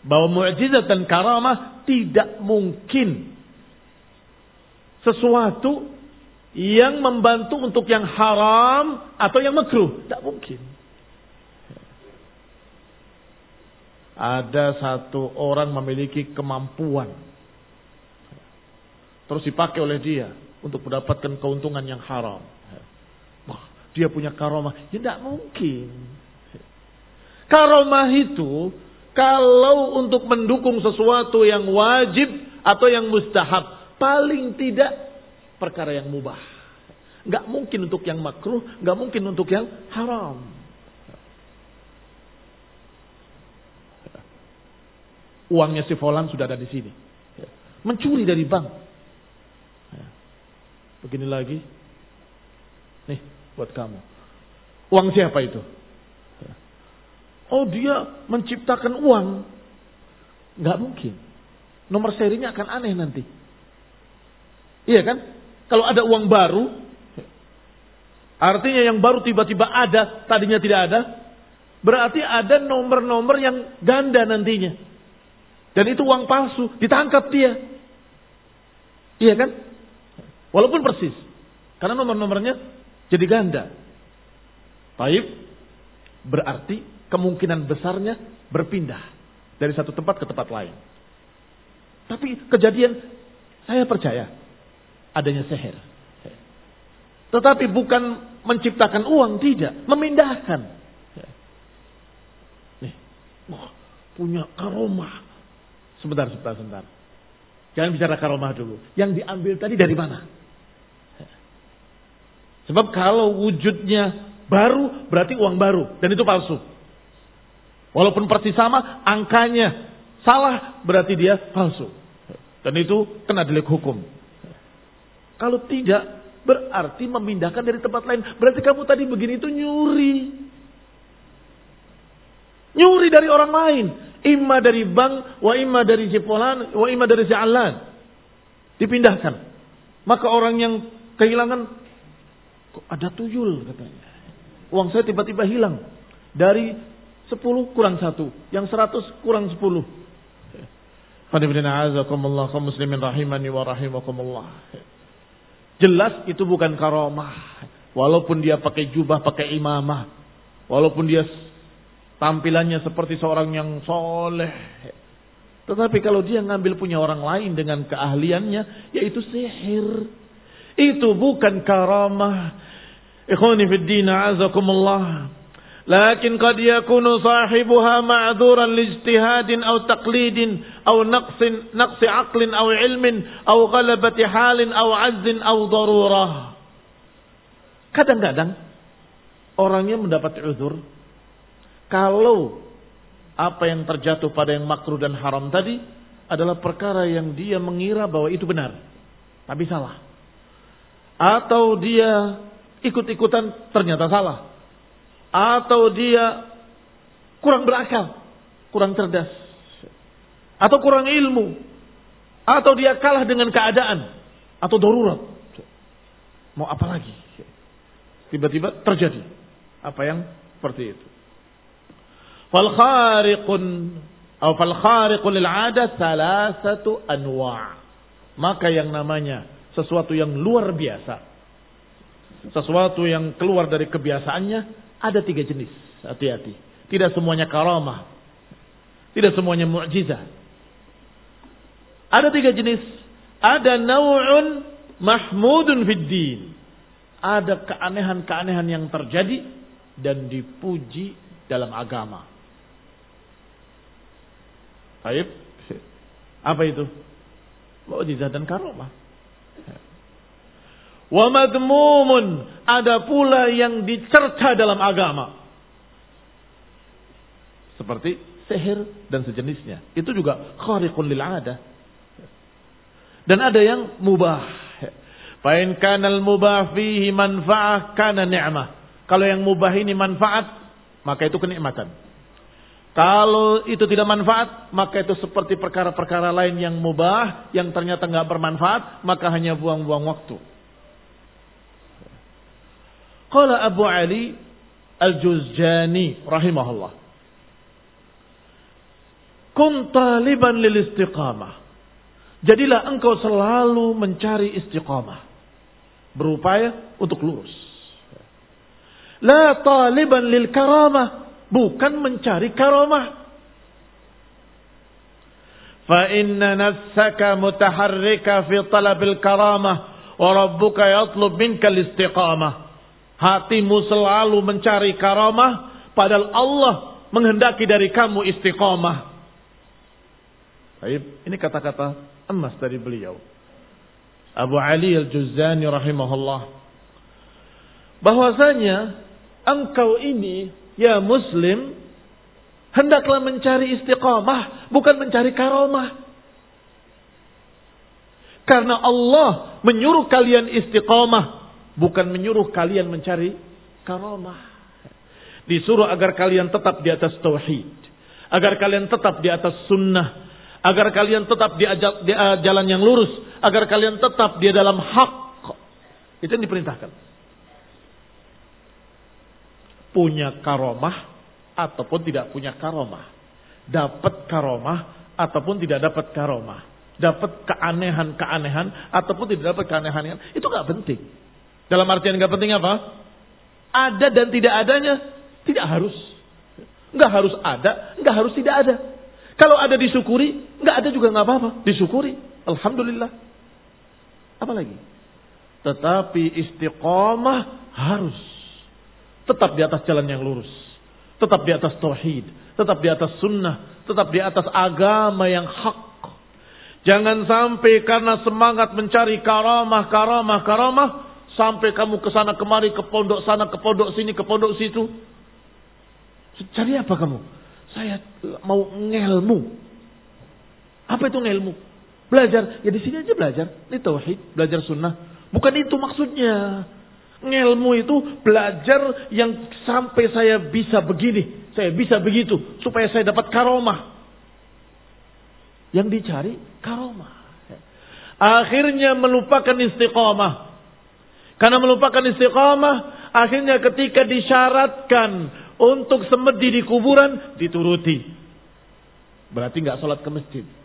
Bahwa mukjizat dan karamah tidak mungkin sesuatu yang membantu untuk yang haram atau yang makruh. Tidak mungkin. Ada satu orang memiliki kemampuan. Terus dipakai oleh dia untuk mendapatkan keuntungan yang haram. Dia punya karomah, ya tidak mungkin. Karomah itu kalau untuk mendukung sesuatu yang wajib atau yang mustahab, paling tidak perkara yang mubah. Gak mungkin untuk yang makruh, gak mungkin untuk yang haram. Uangnya si Fulan sudah ada di sini. Mencuri dari bank, Begini lagi. Nih, buat kamu. Uang siapa itu? Oh dia menciptakan uang. Nggak mungkin. Nomor serinya akan aneh nanti. Iya kan? Kalau ada uang baru, artinya yang baru tiba-tiba ada, tadinya tidak ada, berarti ada nomor-nomor yang ganda nantinya. Dan itu uang palsu, ditangkap dia. Iya kan? Walaupun persis. Karena nomor-nomornya jadi ganda. Taib berarti kemungkinan besarnya berpindah dari satu tempat ke tempat lain. Tapi kejadian saya percaya adanya seher. Tetapi bukan menciptakan uang, tidak. Memindahkan. Nih, wah, punya karomah. Sebentar, sebentar, sebentar. Jangan bicara karomah dulu. Yang diambil tadi dari mana? Sebab kalau wujudnya baru, berarti uang baru. Dan itu palsu. Walaupun persis sama, angkanya salah, berarti dia palsu. Dan itu kena delik hukum. Kalau tidak, berarti memindahkan dari tempat lain. Berarti kamu tadi begini itu nyuri. Nyuri dari orang lain. Imma dari bank, wa imma dari Cipolan, wa imma dari Ja'alan. Dipindahkan. Maka orang yang kehilangan, kok ada tuyul katanya. Uang saya tiba-tiba hilang. Dari 10 kurang 1. Yang 100 kurang 10. kaum muslimin rahimani wa rahimakumullah. Jelas itu bukan karomah. Walaupun dia pakai jubah, pakai imamah. Walaupun dia tampilannya seperti seorang yang soleh. Tetapi kalau dia ngambil punya orang lain dengan keahliannya, yaitu sihir. Itu bukan karamah. Ikhwani fid din azakumullah. Lakin qad yakunu sahibuha ma'dzuran li ijtihadin aw taqlidin aw naqsin naqsi aqlin aw ilmin aw ghalabati halin aw azzin aw darurah. Kadang-kadang orangnya mendapat uzur kalau apa yang terjatuh pada yang makruh dan haram tadi adalah perkara yang dia mengira bahwa itu benar tapi salah atau dia ikut-ikutan ternyata salah atau dia kurang berakal, kurang cerdas, atau kurang ilmu, atau dia kalah dengan keadaan, atau darurat. Mau apa lagi? Tiba-tiba terjadi apa yang seperti itu. Fal khariqun atau fal khariqun lil 'ada salasatu anwa'. Maka yang namanya sesuatu yang luar biasa, sesuatu yang keluar dari kebiasaannya ada tiga jenis. Hati-hati. Tidak semuanya karamah. Tidak semuanya mu'jizah. Ada tiga jenis. Ada naw'un mahmudun fid. Ada keanehan-keanehan yang terjadi dan dipuji dalam agama. Baik. Apa itu? Mu'jizah dan karamah. Wa madmumun ada pula yang dicerca dalam agama. Seperti sihir dan sejenisnya. Itu juga khariqun lil ada. Dan ada yang mubah. Fa'in kanal mubah fihi manfa'ah kana ni'mah. Kalau yang mubah ini manfaat, maka itu kenikmatan. Kalau itu tidak manfaat, maka itu seperti perkara-perkara lain yang mubah, yang ternyata nggak bermanfaat, maka hanya buang-buang waktu. Qala Abu Ali Al-Juzjani rahimahullah. Kun taliban lil istiqamah. Jadilah engkau selalu mencari istiqamah. Berupaya untuk lurus. La taliban lil karamah. Bukan mencari karamah. Fa inna nafsaka mutaharrika fi talabil karamah. Wa rabbuka yatlub minka istiqamah hatimu selalu mencari karamah, padahal Allah menghendaki dari kamu istiqomah. Baik, ini kata-kata emas dari beliau. Abu Ali Al-Juzani rahimahullah. Bahwasanya engkau ini ya muslim Hendaklah mencari istiqamah, bukan mencari karomah. Karena Allah menyuruh kalian istiqamah, bukan menyuruh kalian mencari karomah. Disuruh agar kalian tetap di atas tauhid, agar kalian tetap di atas sunnah, agar kalian tetap di, uh, jalan yang lurus, agar kalian tetap di dalam hak. Itu yang diperintahkan. Punya karomah ataupun tidak punya karomah. Dapat karomah ataupun tidak dapat karomah. Dapat keanehan-keanehan ataupun tidak dapat keanehan. Itu gak penting. Dalam artian gak penting apa? Ada dan tidak adanya tidak harus. Nggak harus ada, nggak harus tidak ada. Kalau ada disyukuri, nggak ada juga nggak apa-apa. Disyukuri. Alhamdulillah. Apalagi? Tetapi istiqomah harus. Tetap di atas jalan yang lurus. Tetap di atas tauhid. Tetap di atas sunnah. Tetap di atas agama yang hak. Jangan sampai karena semangat mencari karamah, karamah, karamah. Sampai kamu ke sana kemari, ke pondok sana, ke pondok sini, ke pondok situ. Cari apa kamu? Saya mau ngelmu. Apa itu ngelmu? Belajar. Ya di sini aja belajar. Ini tauhid, belajar sunnah. Bukan itu maksudnya. Ngelmu itu belajar yang sampai saya bisa begini. Saya bisa begitu. Supaya saya dapat karomah. Yang dicari karomah. Akhirnya melupakan istiqamah. Karena melupakan istiqamah. Akhirnya ketika disyaratkan untuk semedi di kuburan dituruti. Berarti nggak sholat ke masjid.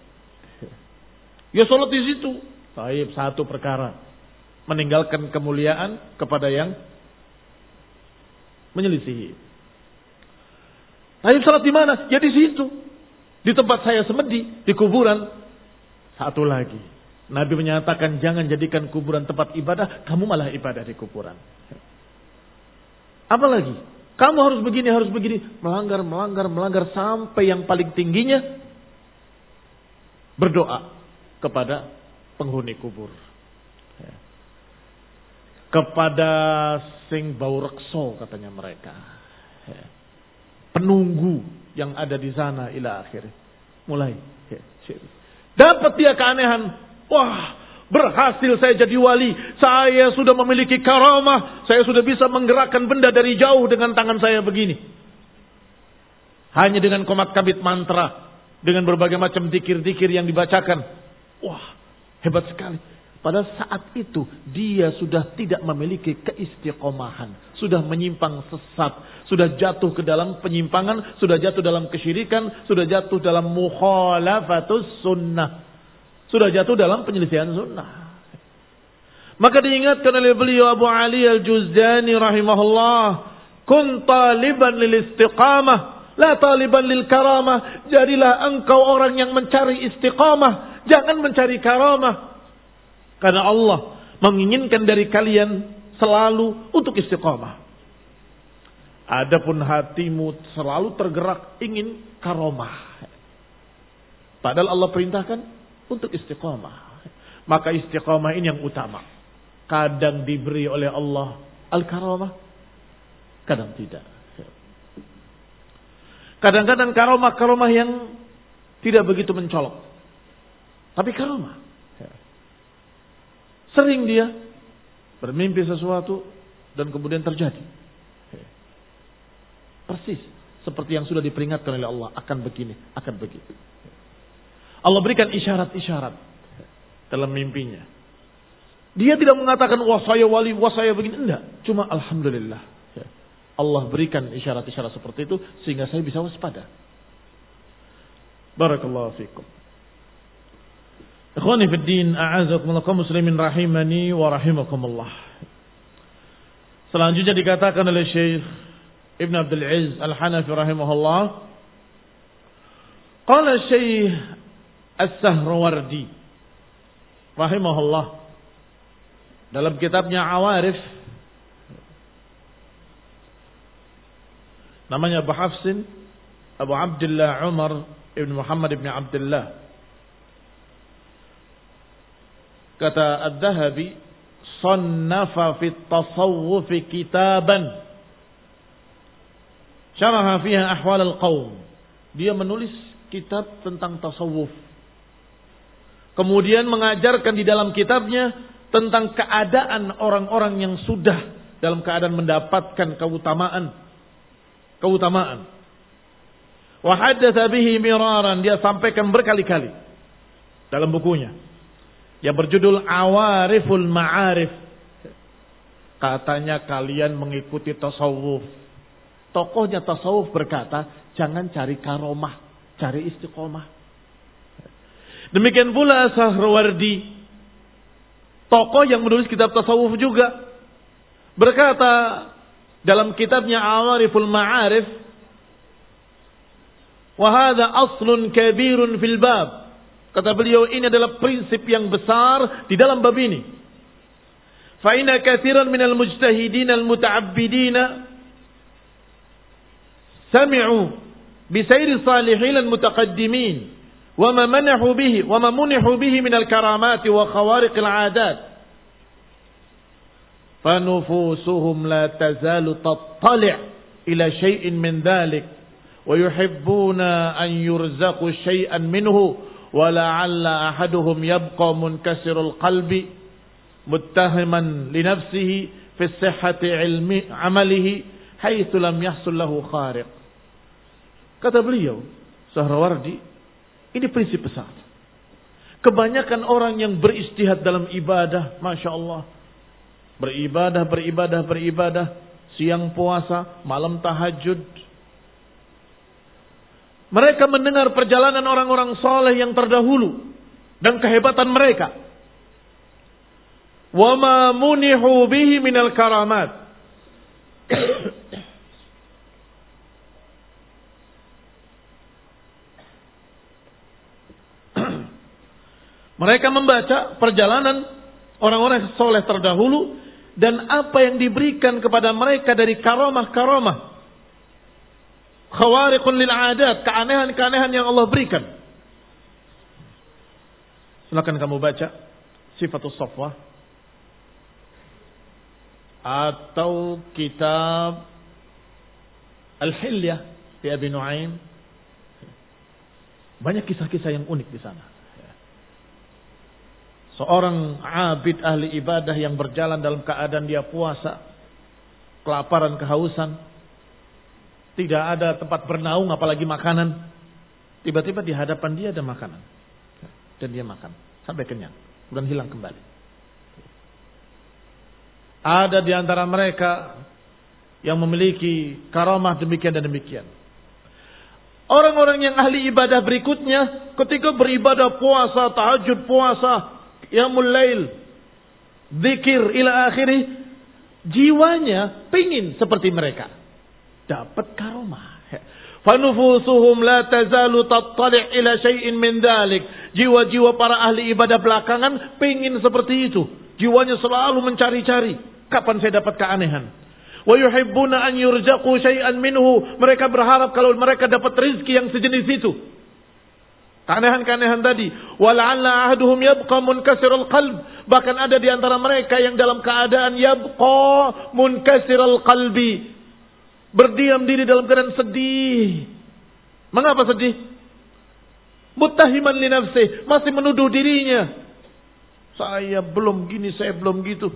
Ya sholat di situ. Taib satu perkara. Meninggalkan kemuliaan kepada yang menyelisihi. Taib sholat di mana? Ya di situ. Di tempat saya semedi, di kuburan. Satu lagi. Nabi menyatakan jangan jadikan kuburan tempat ibadah, kamu malah ibadah di kuburan. Apa lagi? Kamu harus begini, harus begini. Melanggar, melanggar, melanggar sampai yang paling tingginya berdoa kepada penghuni kubur. Kepada sing bau rekso katanya mereka. Penunggu yang ada di sana ila akhir. Mulai. Dapat dia keanehan. Wah, Berhasil saya jadi wali. Saya sudah memiliki karamah. Saya sudah bisa menggerakkan benda dari jauh dengan tangan saya begini. Hanya dengan komat kabit mantra. Dengan berbagai macam dikir-dikir yang dibacakan. Wah, hebat sekali. Pada saat itu dia sudah tidak memiliki keistiqomahan. Sudah menyimpang sesat. Sudah jatuh ke dalam penyimpangan. Sudah jatuh dalam kesyirikan. Sudah jatuh dalam mukhalafatus sunnah sudah jatuh dalam penyelesaian sunnah. Maka diingatkan oleh beliau Abu Ali Al-Juzjani rahimahullah. Kun taliban lil istiqamah. La taliban lil karamah. Jadilah engkau orang yang mencari istiqamah. Jangan mencari karamah. Karena Allah menginginkan dari kalian selalu untuk istiqamah. Adapun hatimu selalu tergerak ingin karomah. Padahal Allah perintahkan untuk istiqomah. Maka istiqomah ini yang utama. Kadang diberi oleh Allah al-karamah, kadang tidak. Kadang-kadang karomah-karomah yang tidak begitu mencolok. Tapi karomah. Sering dia bermimpi sesuatu dan kemudian terjadi. Persis seperti yang sudah diperingatkan oleh Allah akan begini, akan begitu. Allah berikan isyarat-isyarat dalam mimpinya. Dia tidak mengatakan wah saya wali, wah saya begini. Enggak. Cuma Alhamdulillah. Allah berikan isyarat-isyarat seperti itu sehingga saya bisa waspada. Barakallahu fikum. Ikhwani fi din, a'azakumullah muslimin rahimani wa rahimakumullah. Selanjutnya dikatakan oleh Syekh Ibn Abdul Aziz Al-Hanafi rahimahullah. Qala Syekh As-Sahrawardi rahimahullah dalam kitabnya Awarif namanya Abu Hafsin Abu Abdullah Umar Ibn Muhammad Ibn Abdullah Kata Ad-Dhahabi "Sannafa fit tasawwuf kitaban." Syaraha fiha ahwal al-qaum. Dia menulis kitab tentang tasawuf. Kemudian mengajarkan di dalam kitabnya tentang keadaan orang-orang yang sudah dalam keadaan mendapatkan keutamaan. Keutamaan. Wahaddatha bihi miraran. Dia sampaikan berkali-kali dalam bukunya. Yang berjudul Awariful Ma'arif. Katanya kalian mengikuti tasawuf. Tokohnya tasawuf berkata, jangan cari karomah, cari istiqomah. Demikian pula Sahrawardi. Tokoh yang menulis kitab tasawuf juga berkata dalam kitabnya Awariful Ma'arif Wahada aslun kabirun fil bab. Kata beliau ini adalah prinsip yang besar di dalam bab ini. Fa inna katsiran minal mujtahidin al muta'abbidin sami'u bi sayri salihin al mutaqaddimin wa ma manahu bihi wa ma munihu bihi min al karamat wa khawariq al 'adat فنفوسهم لا تزال تطلع إلى شيء من ذلك ويحبون أن يرزقوا شيئا منه ولعل أحدهم يبقى منكسر القلب متهما لنفسه في الصحة علم عمله حيث لم يحصل له خارق kata beliau Sahrawardi ini prinsip besar kebanyakan orang yang beristihad dalam ibadah Masya Allah Beribadah, beribadah, beribadah. Siang puasa, malam tahajud. mereka mendengar perjalanan orang-orang soleh yang terdahulu. Dan kehebatan mereka. Wama munihu bihi minal karamat. Mereka membaca perjalanan orang-orang soleh terdahulu dan apa yang diberikan kepada mereka dari karomah-karomah. Khawariqun lil adat, keanehan-keanehan yang Allah berikan. Silakan kamu baca Sifatul Safwah atau kitab Al-Hilyah di Abi Nuaim. Banyak kisah-kisah yang unik di sana. Seorang abid ahli ibadah yang berjalan dalam keadaan dia puasa, kelaparan, kehausan, tidak ada tempat bernaung apalagi makanan. Tiba-tiba di hadapan dia ada makanan. Dan dia makan sampai kenyang, dan hilang kembali. Ada di antara mereka yang memiliki karamah demikian dan demikian. Orang-orang yang ahli ibadah berikutnya ketika beribadah puasa, tahajud puasa, Yamul Lail, zikir ila akhirih, jiwanya pingin seperti mereka. Dapat karomah. Fanufusuhum la tazalu tattali' ila syai'in min dalik. Jiwa-jiwa para ahli ibadah belakangan pingin seperti itu. Jiwanya selalu mencari-cari. Kapan saya dapat keanehan? Wa yuhibbuna an yurjaqu syai'an minhu. Mereka berharap kalau mereka dapat rezeki yang sejenis itu. Keanehan-keanehan tadi. Wala'alla ahaduhum yabqa munkasirul qalb. Bahkan ada di antara mereka yang dalam keadaan yabqa munkasirul qalbi. Berdiam diri dalam keadaan sedih. Mengapa sedih? Mutahiman li nafsih. Masih menuduh dirinya. Saya belum gini, saya belum gitu.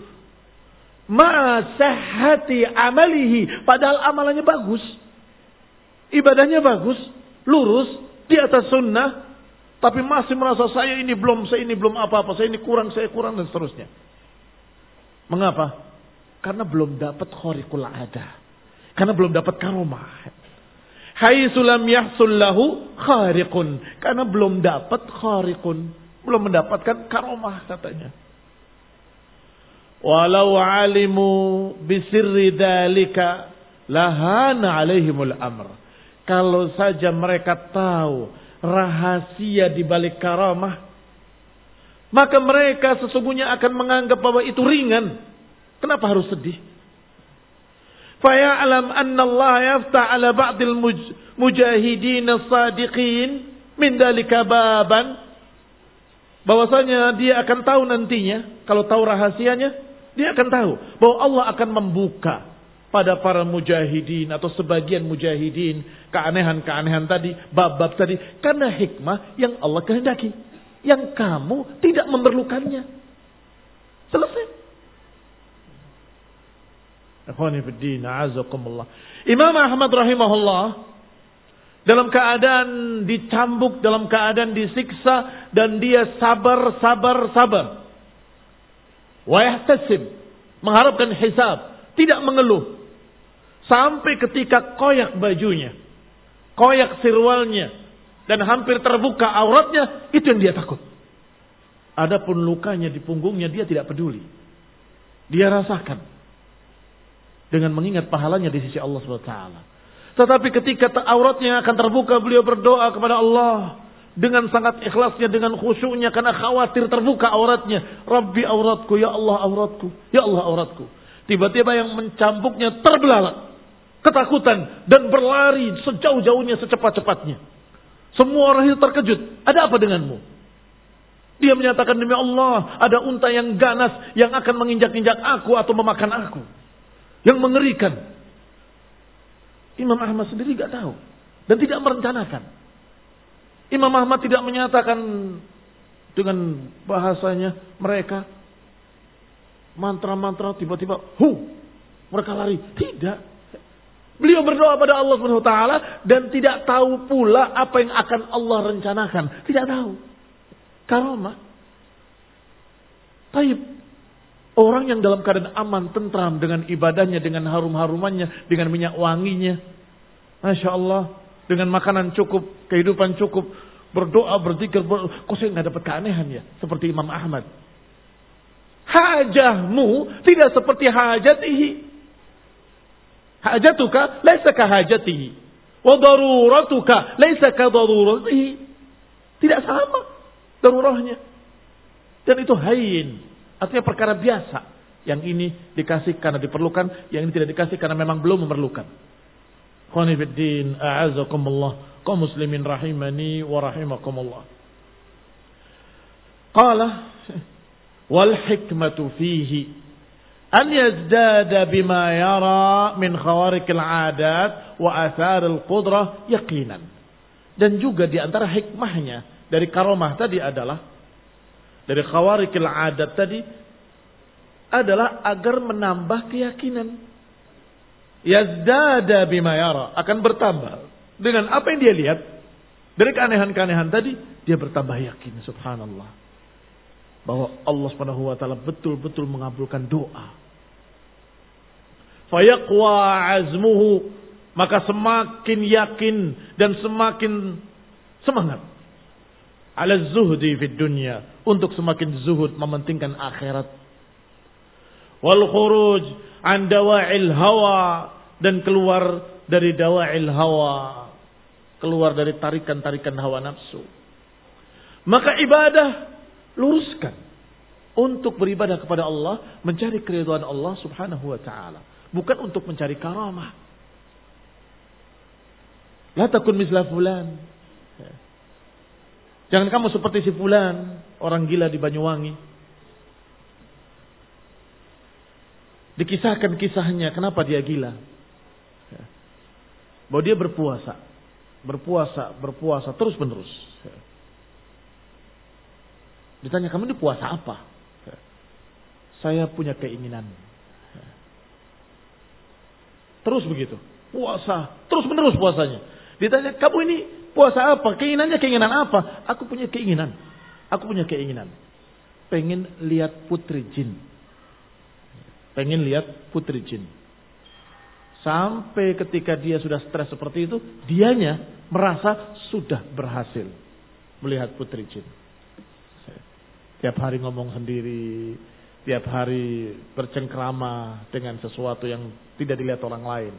Ma'asahati amalihi. Padahal amalannya bagus. Ibadahnya bagus. Lurus. Di atas sunnah tapi masih merasa saya ini belum, saya ini belum apa-apa, saya ini kurang, saya kurang dan seterusnya. Mengapa? Karena belum dapat khariqul ada. Karena belum dapat karomah. Hai sulam yahsul lahu khariqun. Karena belum dapat khariqun. Belum mendapatkan karomah katanya. Walau alimu bisirri dalika lahana alaihimul amr. Kalau saja mereka tahu rahasia di balik karamah, maka mereka sesungguhnya akan menganggap bahwa itu ringan. Kenapa harus sedih? Faya'lam anna Allah yaftah ba'dil mujahidin sadiqin min dalika baban. Bahwasanya dia akan tahu nantinya, kalau tahu rahasianya, dia akan tahu bahwa Allah akan membuka pada para mujahidin atau sebagian mujahidin keanehan-keanehan tadi, bab-bab tadi karena hikmah yang Allah kehendaki, yang kamu tidak memerlukannya. Selesai. Imam Ahmad rahimahullah dalam keadaan dicambuk, dalam keadaan disiksa dan dia sabar, sabar, sabar. Wa yahtasib, mengharapkan hisab, tidak mengeluh. Sampai ketika koyak bajunya, koyak sirwalnya, dan hampir terbuka auratnya, itu yang dia takut. Adapun lukanya di punggungnya dia tidak peduli. Dia rasakan dengan mengingat pahalanya di sisi Allah SWT. Tetapi ketika auratnya akan terbuka, beliau berdoa kepada Allah dengan sangat ikhlasnya, dengan khusyuknya karena khawatir terbuka auratnya. Rabbi auratku, ya Allah auratku, ya Allah auratku. Tiba-tiba yang mencambuknya terbelalak, ketakutan dan berlari sejauh-jauhnya, secepat-cepatnya. Semua orang itu terkejut. Ada apa denganmu? Dia menyatakan demi Allah, ada unta yang ganas yang akan menginjak-injak aku atau memakan aku. Yang mengerikan. Imam Ahmad sendiri gak tahu. Dan tidak merencanakan. Imam Ahmad tidak menyatakan dengan bahasanya mereka. Mantra-mantra tiba-tiba hu mereka lari. Tidak. Beliau berdoa pada Allah Subhanahu wa taala dan tidak tahu pula apa yang akan Allah rencanakan. Tidak tahu. Karomah Taib Orang yang dalam keadaan aman, tentram dengan ibadahnya, dengan harum-harumannya, dengan minyak wanginya. Masya Allah. Dengan makanan cukup, kehidupan cukup. Berdoa, berzikir. Ber... Kok saya nggak dapat keanehan ya? Seperti Imam Ahmad. Hajahmu tidak seperti hajatihi. Hajatuka laisa hajatihi. Wa daruratuka daruratihi. Tidak sama darurahnya. Dan itu hain Artinya perkara biasa. Yang ini dikasih karena diperlukan, yang ini tidak dikasih karena memang belum memerlukan. Khonifuddin, a'azakumullah, kaum muslimin rahimani wa rahimakumullah. Qala, wal hikmatu fihi an yazdada bima yara min khawarikil adat wa atharil qudrah yaqinan. Dan juga di antara hikmahnya dari karomah tadi adalah dari khawarikil adat tadi adalah agar menambah keyakinan. Yazdada bima yara. Akan bertambah. Dengan apa yang dia lihat? Dari keanehan-keanehan tadi dia bertambah yakin. Subhanallah. Bahwa Allah Subhanahu wa taala betul-betul mengabulkan doa. Fayaqwa azmuhu. Maka semakin yakin dan semakin semangat ala zuhdi fid dunya. Untuk semakin zuhud mementingkan akhirat. Wal khuruj an dawa'il hawa. Dan keluar dari dawa'il hawa. Keluar dari tarikan-tarikan hawa nafsu. Maka ibadah luruskan. Untuk beribadah kepada Allah mencari keridhaan Allah Subhanahu wa taala. Bukan untuk mencari karamah. La takun misla fulan Jangan kamu seperti si fulan, orang gila di Banyuwangi. Dikisahkan kisahnya, kenapa dia gila. Bahwa dia berpuasa. Berpuasa, berpuasa, terus menerus. Ya. Ditanya, kamu ini puasa apa? Ya. Saya punya keinginan. Terus begitu. Puasa, terus menerus puasanya. Ditanya, kamu ini Puasa apa? Keinginannya keinginan apa? Aku punya keinginan. Aku punya keinginan. Pengen lihat putri jin. Pengen lihat putri jin. Sampai ketika dia sudah stres seperti itu, dianya merasa sudah berhasil melihat putri jin. Tiap hari ngomong sendiri, tiap hari bercengkrama dengan sesuatu yang tidak dilihat orang lain.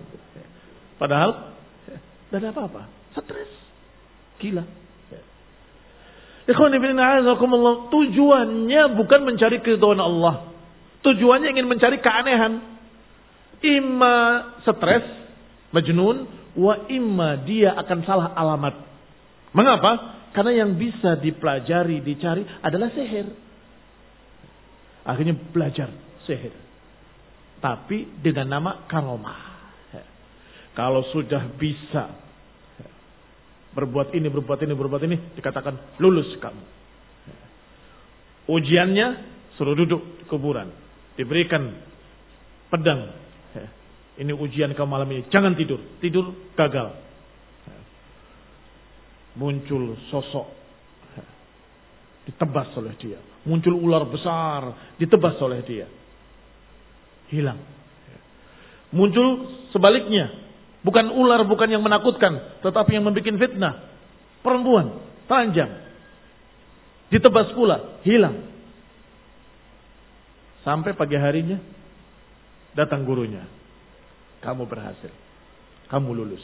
Padahal tidak ada apa-apa, stres. Gila. Tujuannya bukan mencari keridhaan Allah. Tujuannya ingin mencari keanehan. Ima stres, majnun, wa imma dia akan salah alamat. Mengapa? Karena yang bisa dipelajari, dicari adalah seher. Akhirnya belajar seher. tapi dengan nama karomah. Kalau sudah bisa berbuat ini, berbuat ini, berbuat ini, dikatakan lulus kamu. Ujiannya suruh duduk di kuburan, diberikan pedang. Ini ujian kamu malam ini, jangan tidur, tidur gagal. Muncul sosok, ditebas oleh dia. Muncul ular besar, ditebas oleh dia hilang. Muncul sebaliknya, bukan ular, bukan yang menakutkan, tetapi yang membuat fitnah. Perempuan, telanjang, ditebas pula, hilang. Sampai pagi harinya, datang gurunya. Kamu berhasil, kamu lulus.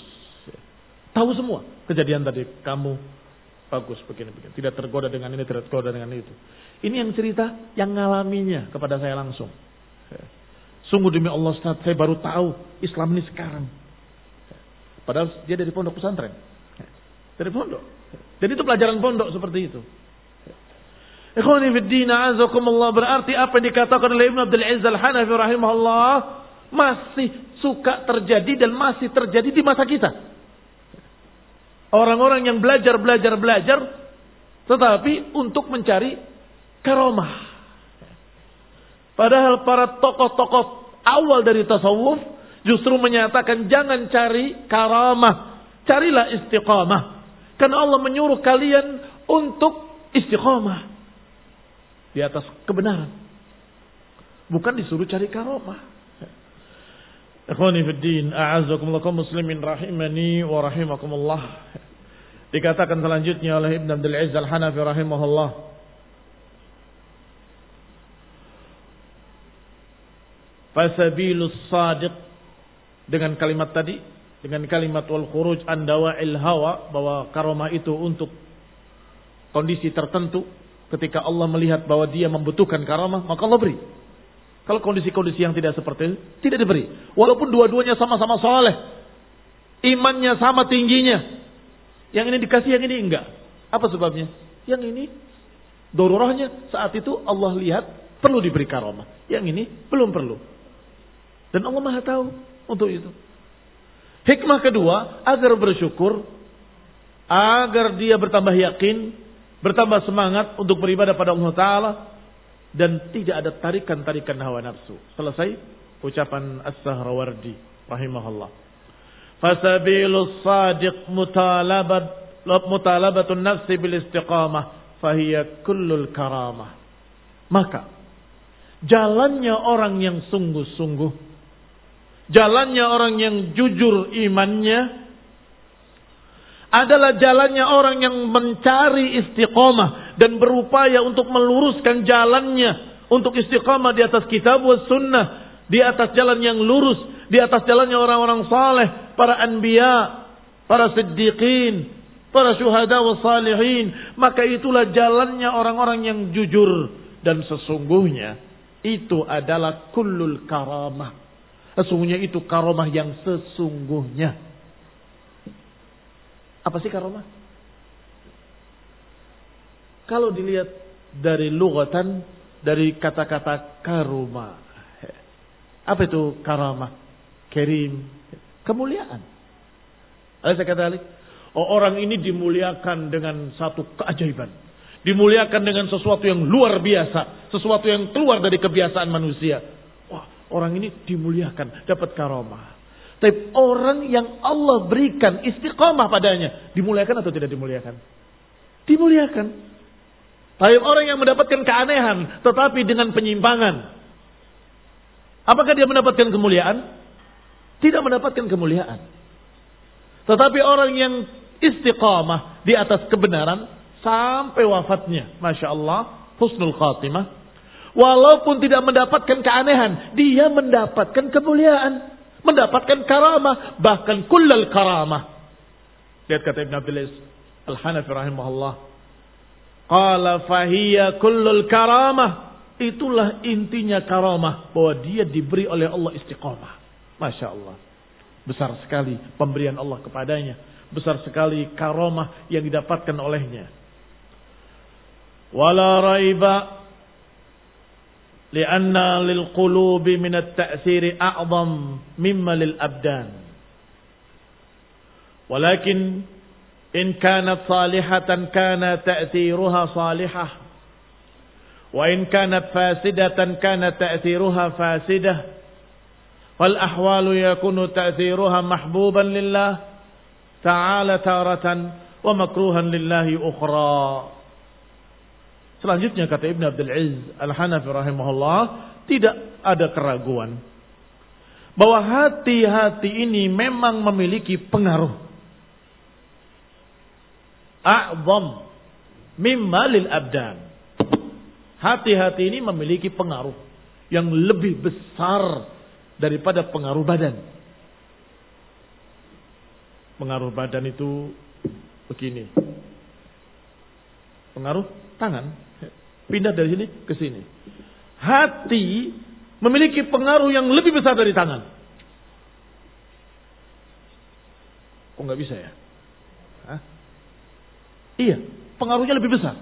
Tahu semua kejadian tadi, kamu bagus begini-begini. Tidak tergoda dengan ini, tidak tergoda dengan itu. Ini yang cerita yang ngalaminya kepada saya langsung. Sungguh demi Allah saya baru tahu Islam ini sekarang. Padahal dia dari pondok pesantren. Dari pondok. Jadi itu pelajaran pondok seperti itu. Ikhwani fi din azakumullah berarti apa yang dikatakan oleh Ibn Abdul Aziz Al-Hanafi rahimahullah masih suka terjadi dan masih terjadi di masa kita. Orang-orang yang belajar belajar belajar tetapi untuk mencari karomah. Padahal para tokoh-tokoh awal dari tasawuf justru menyatakan jangan cari karamah, carilah istiqamah. Karena Allah menyuruh kalian untuk istiqamah di atas kebenaran. Bukan disuruh cari karamah. Ikhwani fiddin, a'azakumullah kaum muslimin rahimani wa rahimakumullah. Dikatakan selanjutnya oleh Ibn Abdul Aziz Al-Hanafi rahimahullah. Fasabilus sadiq dengan kalimat tadi dengan kalimat wal khuruj an dawa'il hawa bahwa karomah itu untuk kondisi tertentu ketika Allah melihat bahwa dia membutuhkan karomah maka Allah beri. Kalau kondisi-kondisi yang tidak seperti itu tidak diberi. Walaupun dua-duanya sama-sama soleh. Imannya sama tingginya. Yang ini dikasih, yang ini enggak. Apa sebabnya? Yang ini dororahnya saat itu Allah lihat perlu diberi karomah. Yang ini belum perlu. Dan Allah Maha tahu untuk itu. Hikmah kedua, agar bersyukur, agar dia bertambah yakin, bertambah semangat untuk beribadah pada Allah Ta'ala, dan tidak ada tarikan-tarikan hawa nafsu. Selesai ucapan As-Sahrawardi rahimahullah. Fasabilus sadiq mutalabat mutalabatun nafsi bil istiqamah fahiya kullul karamah. Maka jalannya orang yang sungguh-sungguh Jalannya orang yang jujur imannya adalah jalannya orang yang mencari istiqomah dan berupaya untuk meluruskan jalannya untuk istiqomah di atas kitab wa sunnah, di atas jalan yang lurus, di atas jalannya orang-orang saleh, para anbiya, para siddiqin, para syuhada wa salihin, maka itulah jalannya orang-orang yang jujur dan sesungguhnya itu adalah kullul karamah Sesungguhnya itu karomah yang sesungguhnya. Apa sih karomah? Kalau dilihat dari lugatan, dari kata-kata karoma. Apa itu karomah? Kerim. Kemuliaan. Ada saya kata oh, orang ini dimuliakan dengan satu keajaiban. Dimuliakan dengan sesuatu yang luar biasa. Sesuatu yang keluar dari kebiasaan manusia Orang ini dimuliakan, dapat karomah. Tapi orang yang Allah berikan istiqomah padanya, dimuliakan atau tidak dimuliakan? Dimuliakan. Tapi orang yang mendapatkan keanehan, tetapi dengan penyimpangan. Apakah dia mendapatkan kemuliaan? Tidak mendapatkan kemuliaan. Tetapi orang yang istiqamah di atas kebenaran sampai wafatnya. Masya Allah. Husnul khatimah. Walaupun tidak mendapatkan keanehan, dia mendapatkan kemuliaan, mendapatkan karamah, bahkan kullal karamah. Lihat kata Ibn Abdul Al-Hanafi rahimahullah. Qala fahiya kullul karamah. Itulah intinya karamah. Bahwa dia diberi oleh Allah istiqamah. Masya Allah. Besar sekali pemberian Allah kepadanya. Besar sekali karamah yang didapatkan olehnya. Wala raiba لأن للقلوب من التأثير أعظم مما للأبدان. ولكن إن كانت صالحة كان تأثيرها صالحة وإن كانت فاسدة كان تأثيرها فاسدة والأحوال يكون تأثيرها محبوبا لله تعالى تارة ومكروها لله أخرى. Selanjutnya kata Ibn Abdul Aziz Al-Hanafi rahimahullah, tidak ada keraguan bahwa hati-hati ini memang memiliki pengaruh. A'zam mimma lil abdan. Hati-hati ini memiliki pengaruh yang lebih besar daripada pengaruh badan. Pengaruh badan itu begini. Pengaruh tangan Pindah dari sini ke sini. Hati memiliki pengaruh yang lebih besar dari tangan. Kok nggak bisa ya? Hah? Iya, pengaruhnya lebih besar.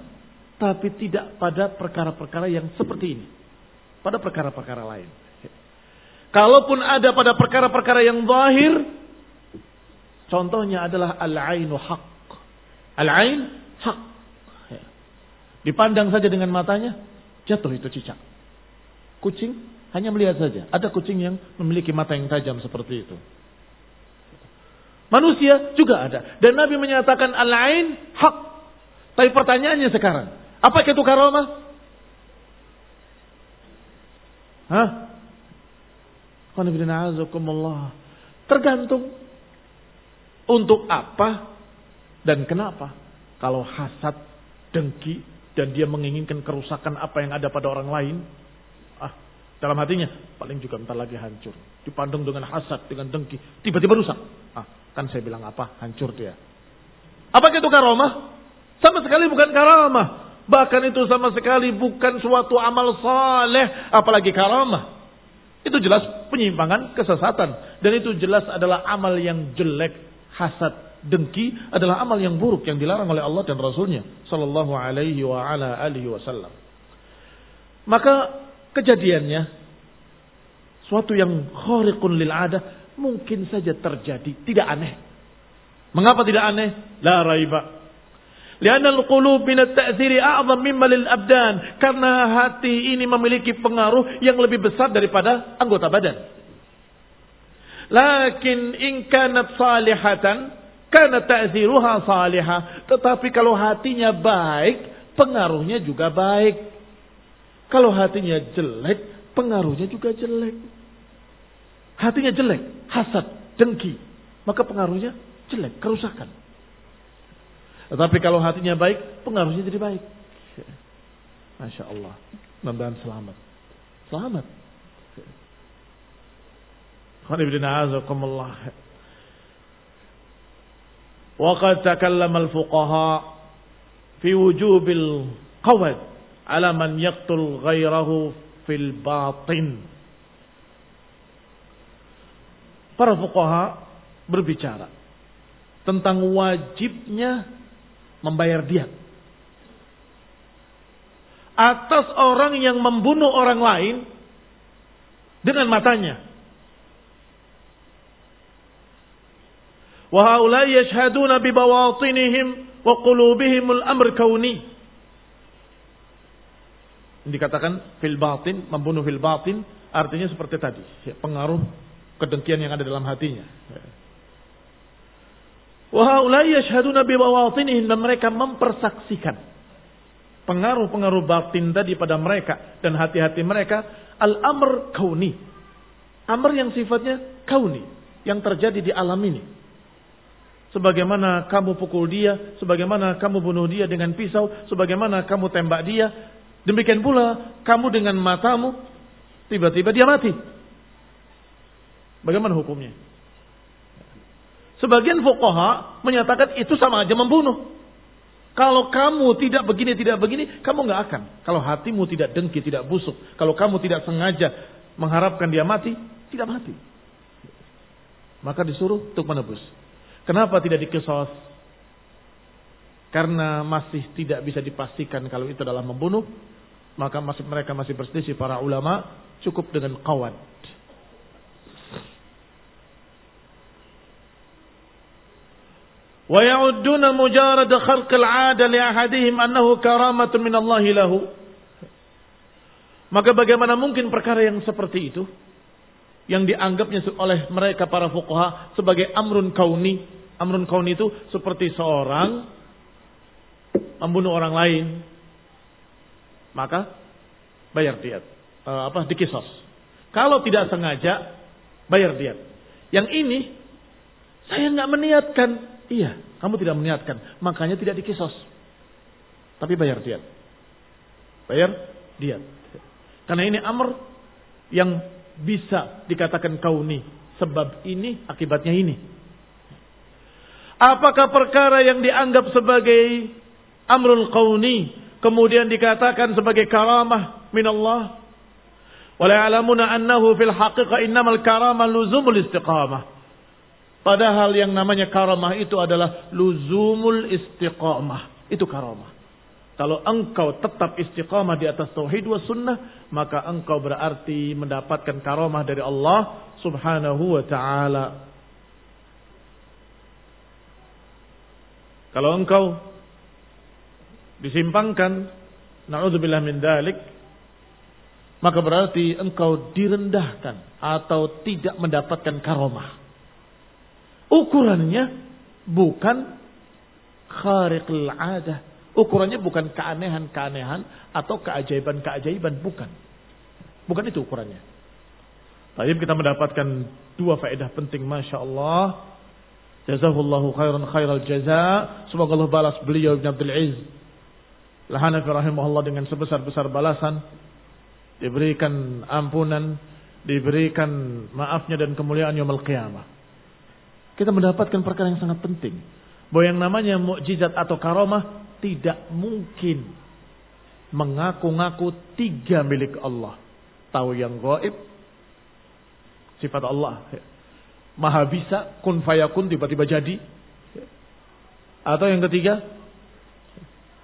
Tapi tidak pada perkara-perkara yang seperti ini. Pada perkara-perkara lain. Kalaupun ada pada perkara-perkara yang zahir, contohnya adalah al-ainu haq. Al-ain haq. Dipandang saja dengan matanya, jatuh itu cicak. Kucing hanya melihat saja. Ada kucing yang memiliki mata yang tajam seperti itu. Manusia juga ada. Dan Nabi menyatakan al-ain hak. Tapi pertanyaannya sekarang, apa itu karomah? Hah? Tergantung untuk apa dan kenapa. Kalau hasad, dengki, dan dia menginginkan kerusakan apa yang ada pada orang lain, ah, dalam hatinya paling juga entar lagi hancur. Dipandang dengan hasad, dengan dengki, tiba-tiba rusak. Ah, kan saya bilang apa? Hancur dia. Apa itu karomah? Sama sekali bukan karomah. Bahkan itu sama sekali bukan suatu amal saleh, apalagi karomah. Itu jelas penyimpangan, kesesatan. Dan itu jelas adalah amal yang jelek, hasad, dengki adalah amal yang buruk yang dilarang oleh Allah dan Rasulnya Sallallahu alaihi wa ala alihi wasallam. Maka kejadiannya suatu yang khariqun lil adah mungkin saja terjadi, tidak aneh. Mengapa tidak aneh? La raiba. Lianna al-qulub min at-ta'thiri a'zam mimma lil abdan. Karena hati ini memiliki pengaruh yang lebih besar daripada anggota badan. Lakin in kanat salihatan karena ta'ziruha salihah. Tetapi kalau hatinya baik, pengaruhnya juga baik. Kalau hatinya jelek, pengaruhnya juga jelek. Hatinya jelek, hasad, dengki. Maka pengaruhnya jelek, kerusakan. Tetapi kalau hatinya baik, pengaruhnya jadi baik. Masya Allah. Mudah-mudahan selamat. Selamat. Alhamdulillah. وقد تكلم الفقهاء في وجوب القود على من يقتل غيره في الباطن Para fuqaha berbicara tentang wajibnya membayar diat atas orang yang membunuh orang lain dengan matanya Wahai haulai yashhaduna bi bawatinihim wa qulubihimul amr kauni. Dikatakan fil batin, membunuh fil batin artinya seperti tadi, ya, pengaruh kedengkian yang ada dalam hatinya. Wahai haulai nabi bi bawatinihim dan mereka mempersaksikan pengaruh-pengaruh batin tadi pada mereka dan hati-hati mereka al-amr kauni. Amr yang sifatnya kauni yang terjadi di alam ini sebagaimana kamu pukul dia, sebagaimana kamu bunuh dia dengan pisau, sebagaimana kamu tembak dia, demikian pula kamu dengan matamu, tiba-tiba dia mati. Bagaimana hukumnya? Sebagian fuqaha menyatakan itu sama aja membunuh. Kalau kamu tidak begini, tidak begini, kamu nggak akan. Kalau hatimu tidak dengki, tidak busuk. Kalau kamu tidak sengaja mengharapkan dia mati, tidak mati. Maka disuruh untuk menebus. Kenapa tidak dikesos? Karena masih tidak bisa dipastikan kalau itu adalah membunuh maka masih mereka masih berselisih para ulama cukup dengan qawad. Wa mujarad kharq al-'ada li karamatun. Maka bagaimana mungkin perkara yang seperti itu yang dianggapnya oleh mereka para fuqaha sebagai amrun kauni. Amrun kauni itu seperti seorang membunuh orang lain. Maka bayar diat. E, apa dikisos. Kalau tidak sengaja bayar diat. Yang ini saya nggak meniatkan. Iya, kamu tidak meniatkan, makanya tidak dikisos. Tapi bayar diat. Bayar diat. Karena ini amr yang bisa dikatakan kauni. Sebab ini akibatnya ini. Apakah perkara yang dianggap sebagai amrul kauni kemudian dikatakan sebagai karamah minallah? Wala annahu fil haqiqah innamal karamah luzumul istiqamah. Padahal yang namanya karamah itu adalah luzumul istiqamah. Itu karamah. Kalau engkau tetap istiqamah di atas tauhid wa sunnah, maka engkau berarti mendapatkan karamah dari Allah subhanahu wa ta'ala. Kalau engkau disimpangkan, na'udzubillah min dalik, maka berarti engkau direndahkan atau tidak mendapatkan karomah. Ukurannya bukan khariqil adah, Ukurannya bukan keanehan-keanehan atau keajaiban-keajaiban, bukan. Bukan itu ukurannya. Tapi kita mendapatkan dua faedah penting, masya Allah. Jazahullahu khairan khairal jaza. Semoga Allah balas beliau Ibn Abdul Aziz. Lahanafi rahimahullah dengan sebesar-besar balasan. Diberikan ampunan. Diberikan maafnya dan kemuliaan yaumul qiyamah. Kita mendapatkan perkara yang sangat penting. Bahwa yang namanya mukjizat atau karomah tidak mungkin mengaku-ngaku tiga milik Allah. Tahu yang gaib, sifat Allah. Maha bisa, kun fayakun tiba-tiba jadi. Atau yang ketiga,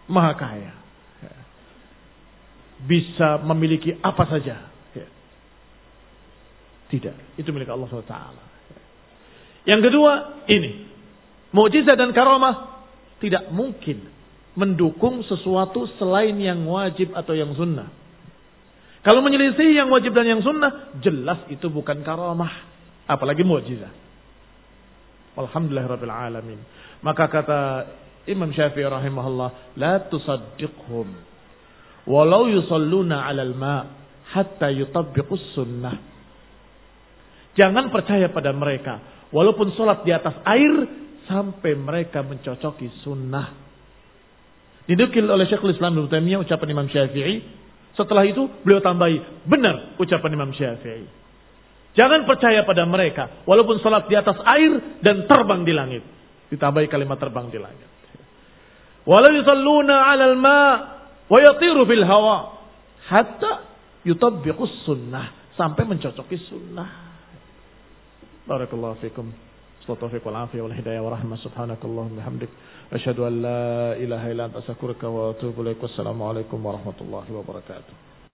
maha kaya. Bisa memiliki apa saja. Tidak, itu milik Allah SWT. Yang kedua, ini. Mukjizat dan karamah tidak mungkin mendukung sesuatu selain yang wajib atau yang sunnah. Kalau menyelisih yang wajib dan yang sunnah, jelas itu bukan karamah. Apalagi mukjizat. Alhamdulillah Rabbil Alamin. Maka kata Imam Syafi'i rahimahullah, La tusaddiqhum. Walau yusalluna alal ma' hatta yutabbiqus sunnah. Jangan percaya pada mereka. Walaupun sholat di atas air, sampai mereka mencocoki sunnah. Didukil oleh Syekhul Islam Ibnu Taimiyah ucapan Imam Syafi'i. Setelah itu beliau tambahi, benar ucapan Imam Syafi'i. Jangan percaya pada mereka. Walaupun salat di atas air dan terbang di langit. Ditambahi kalimat terbang di langit. Walau yusalluna alal ma wa yatiru fil hawa. Hatta yutabbiqus sunnah. Sampai mencocoki sunnah. Barakallahu fikum. wal afiyah wal Hidayah wa rahmat warahmah. Subhanakallahumma hamdik. Asyadu an la ilaha ilan anta asakurka wa atubu Wassalamualaikum warahmatullahi wabarakatuh.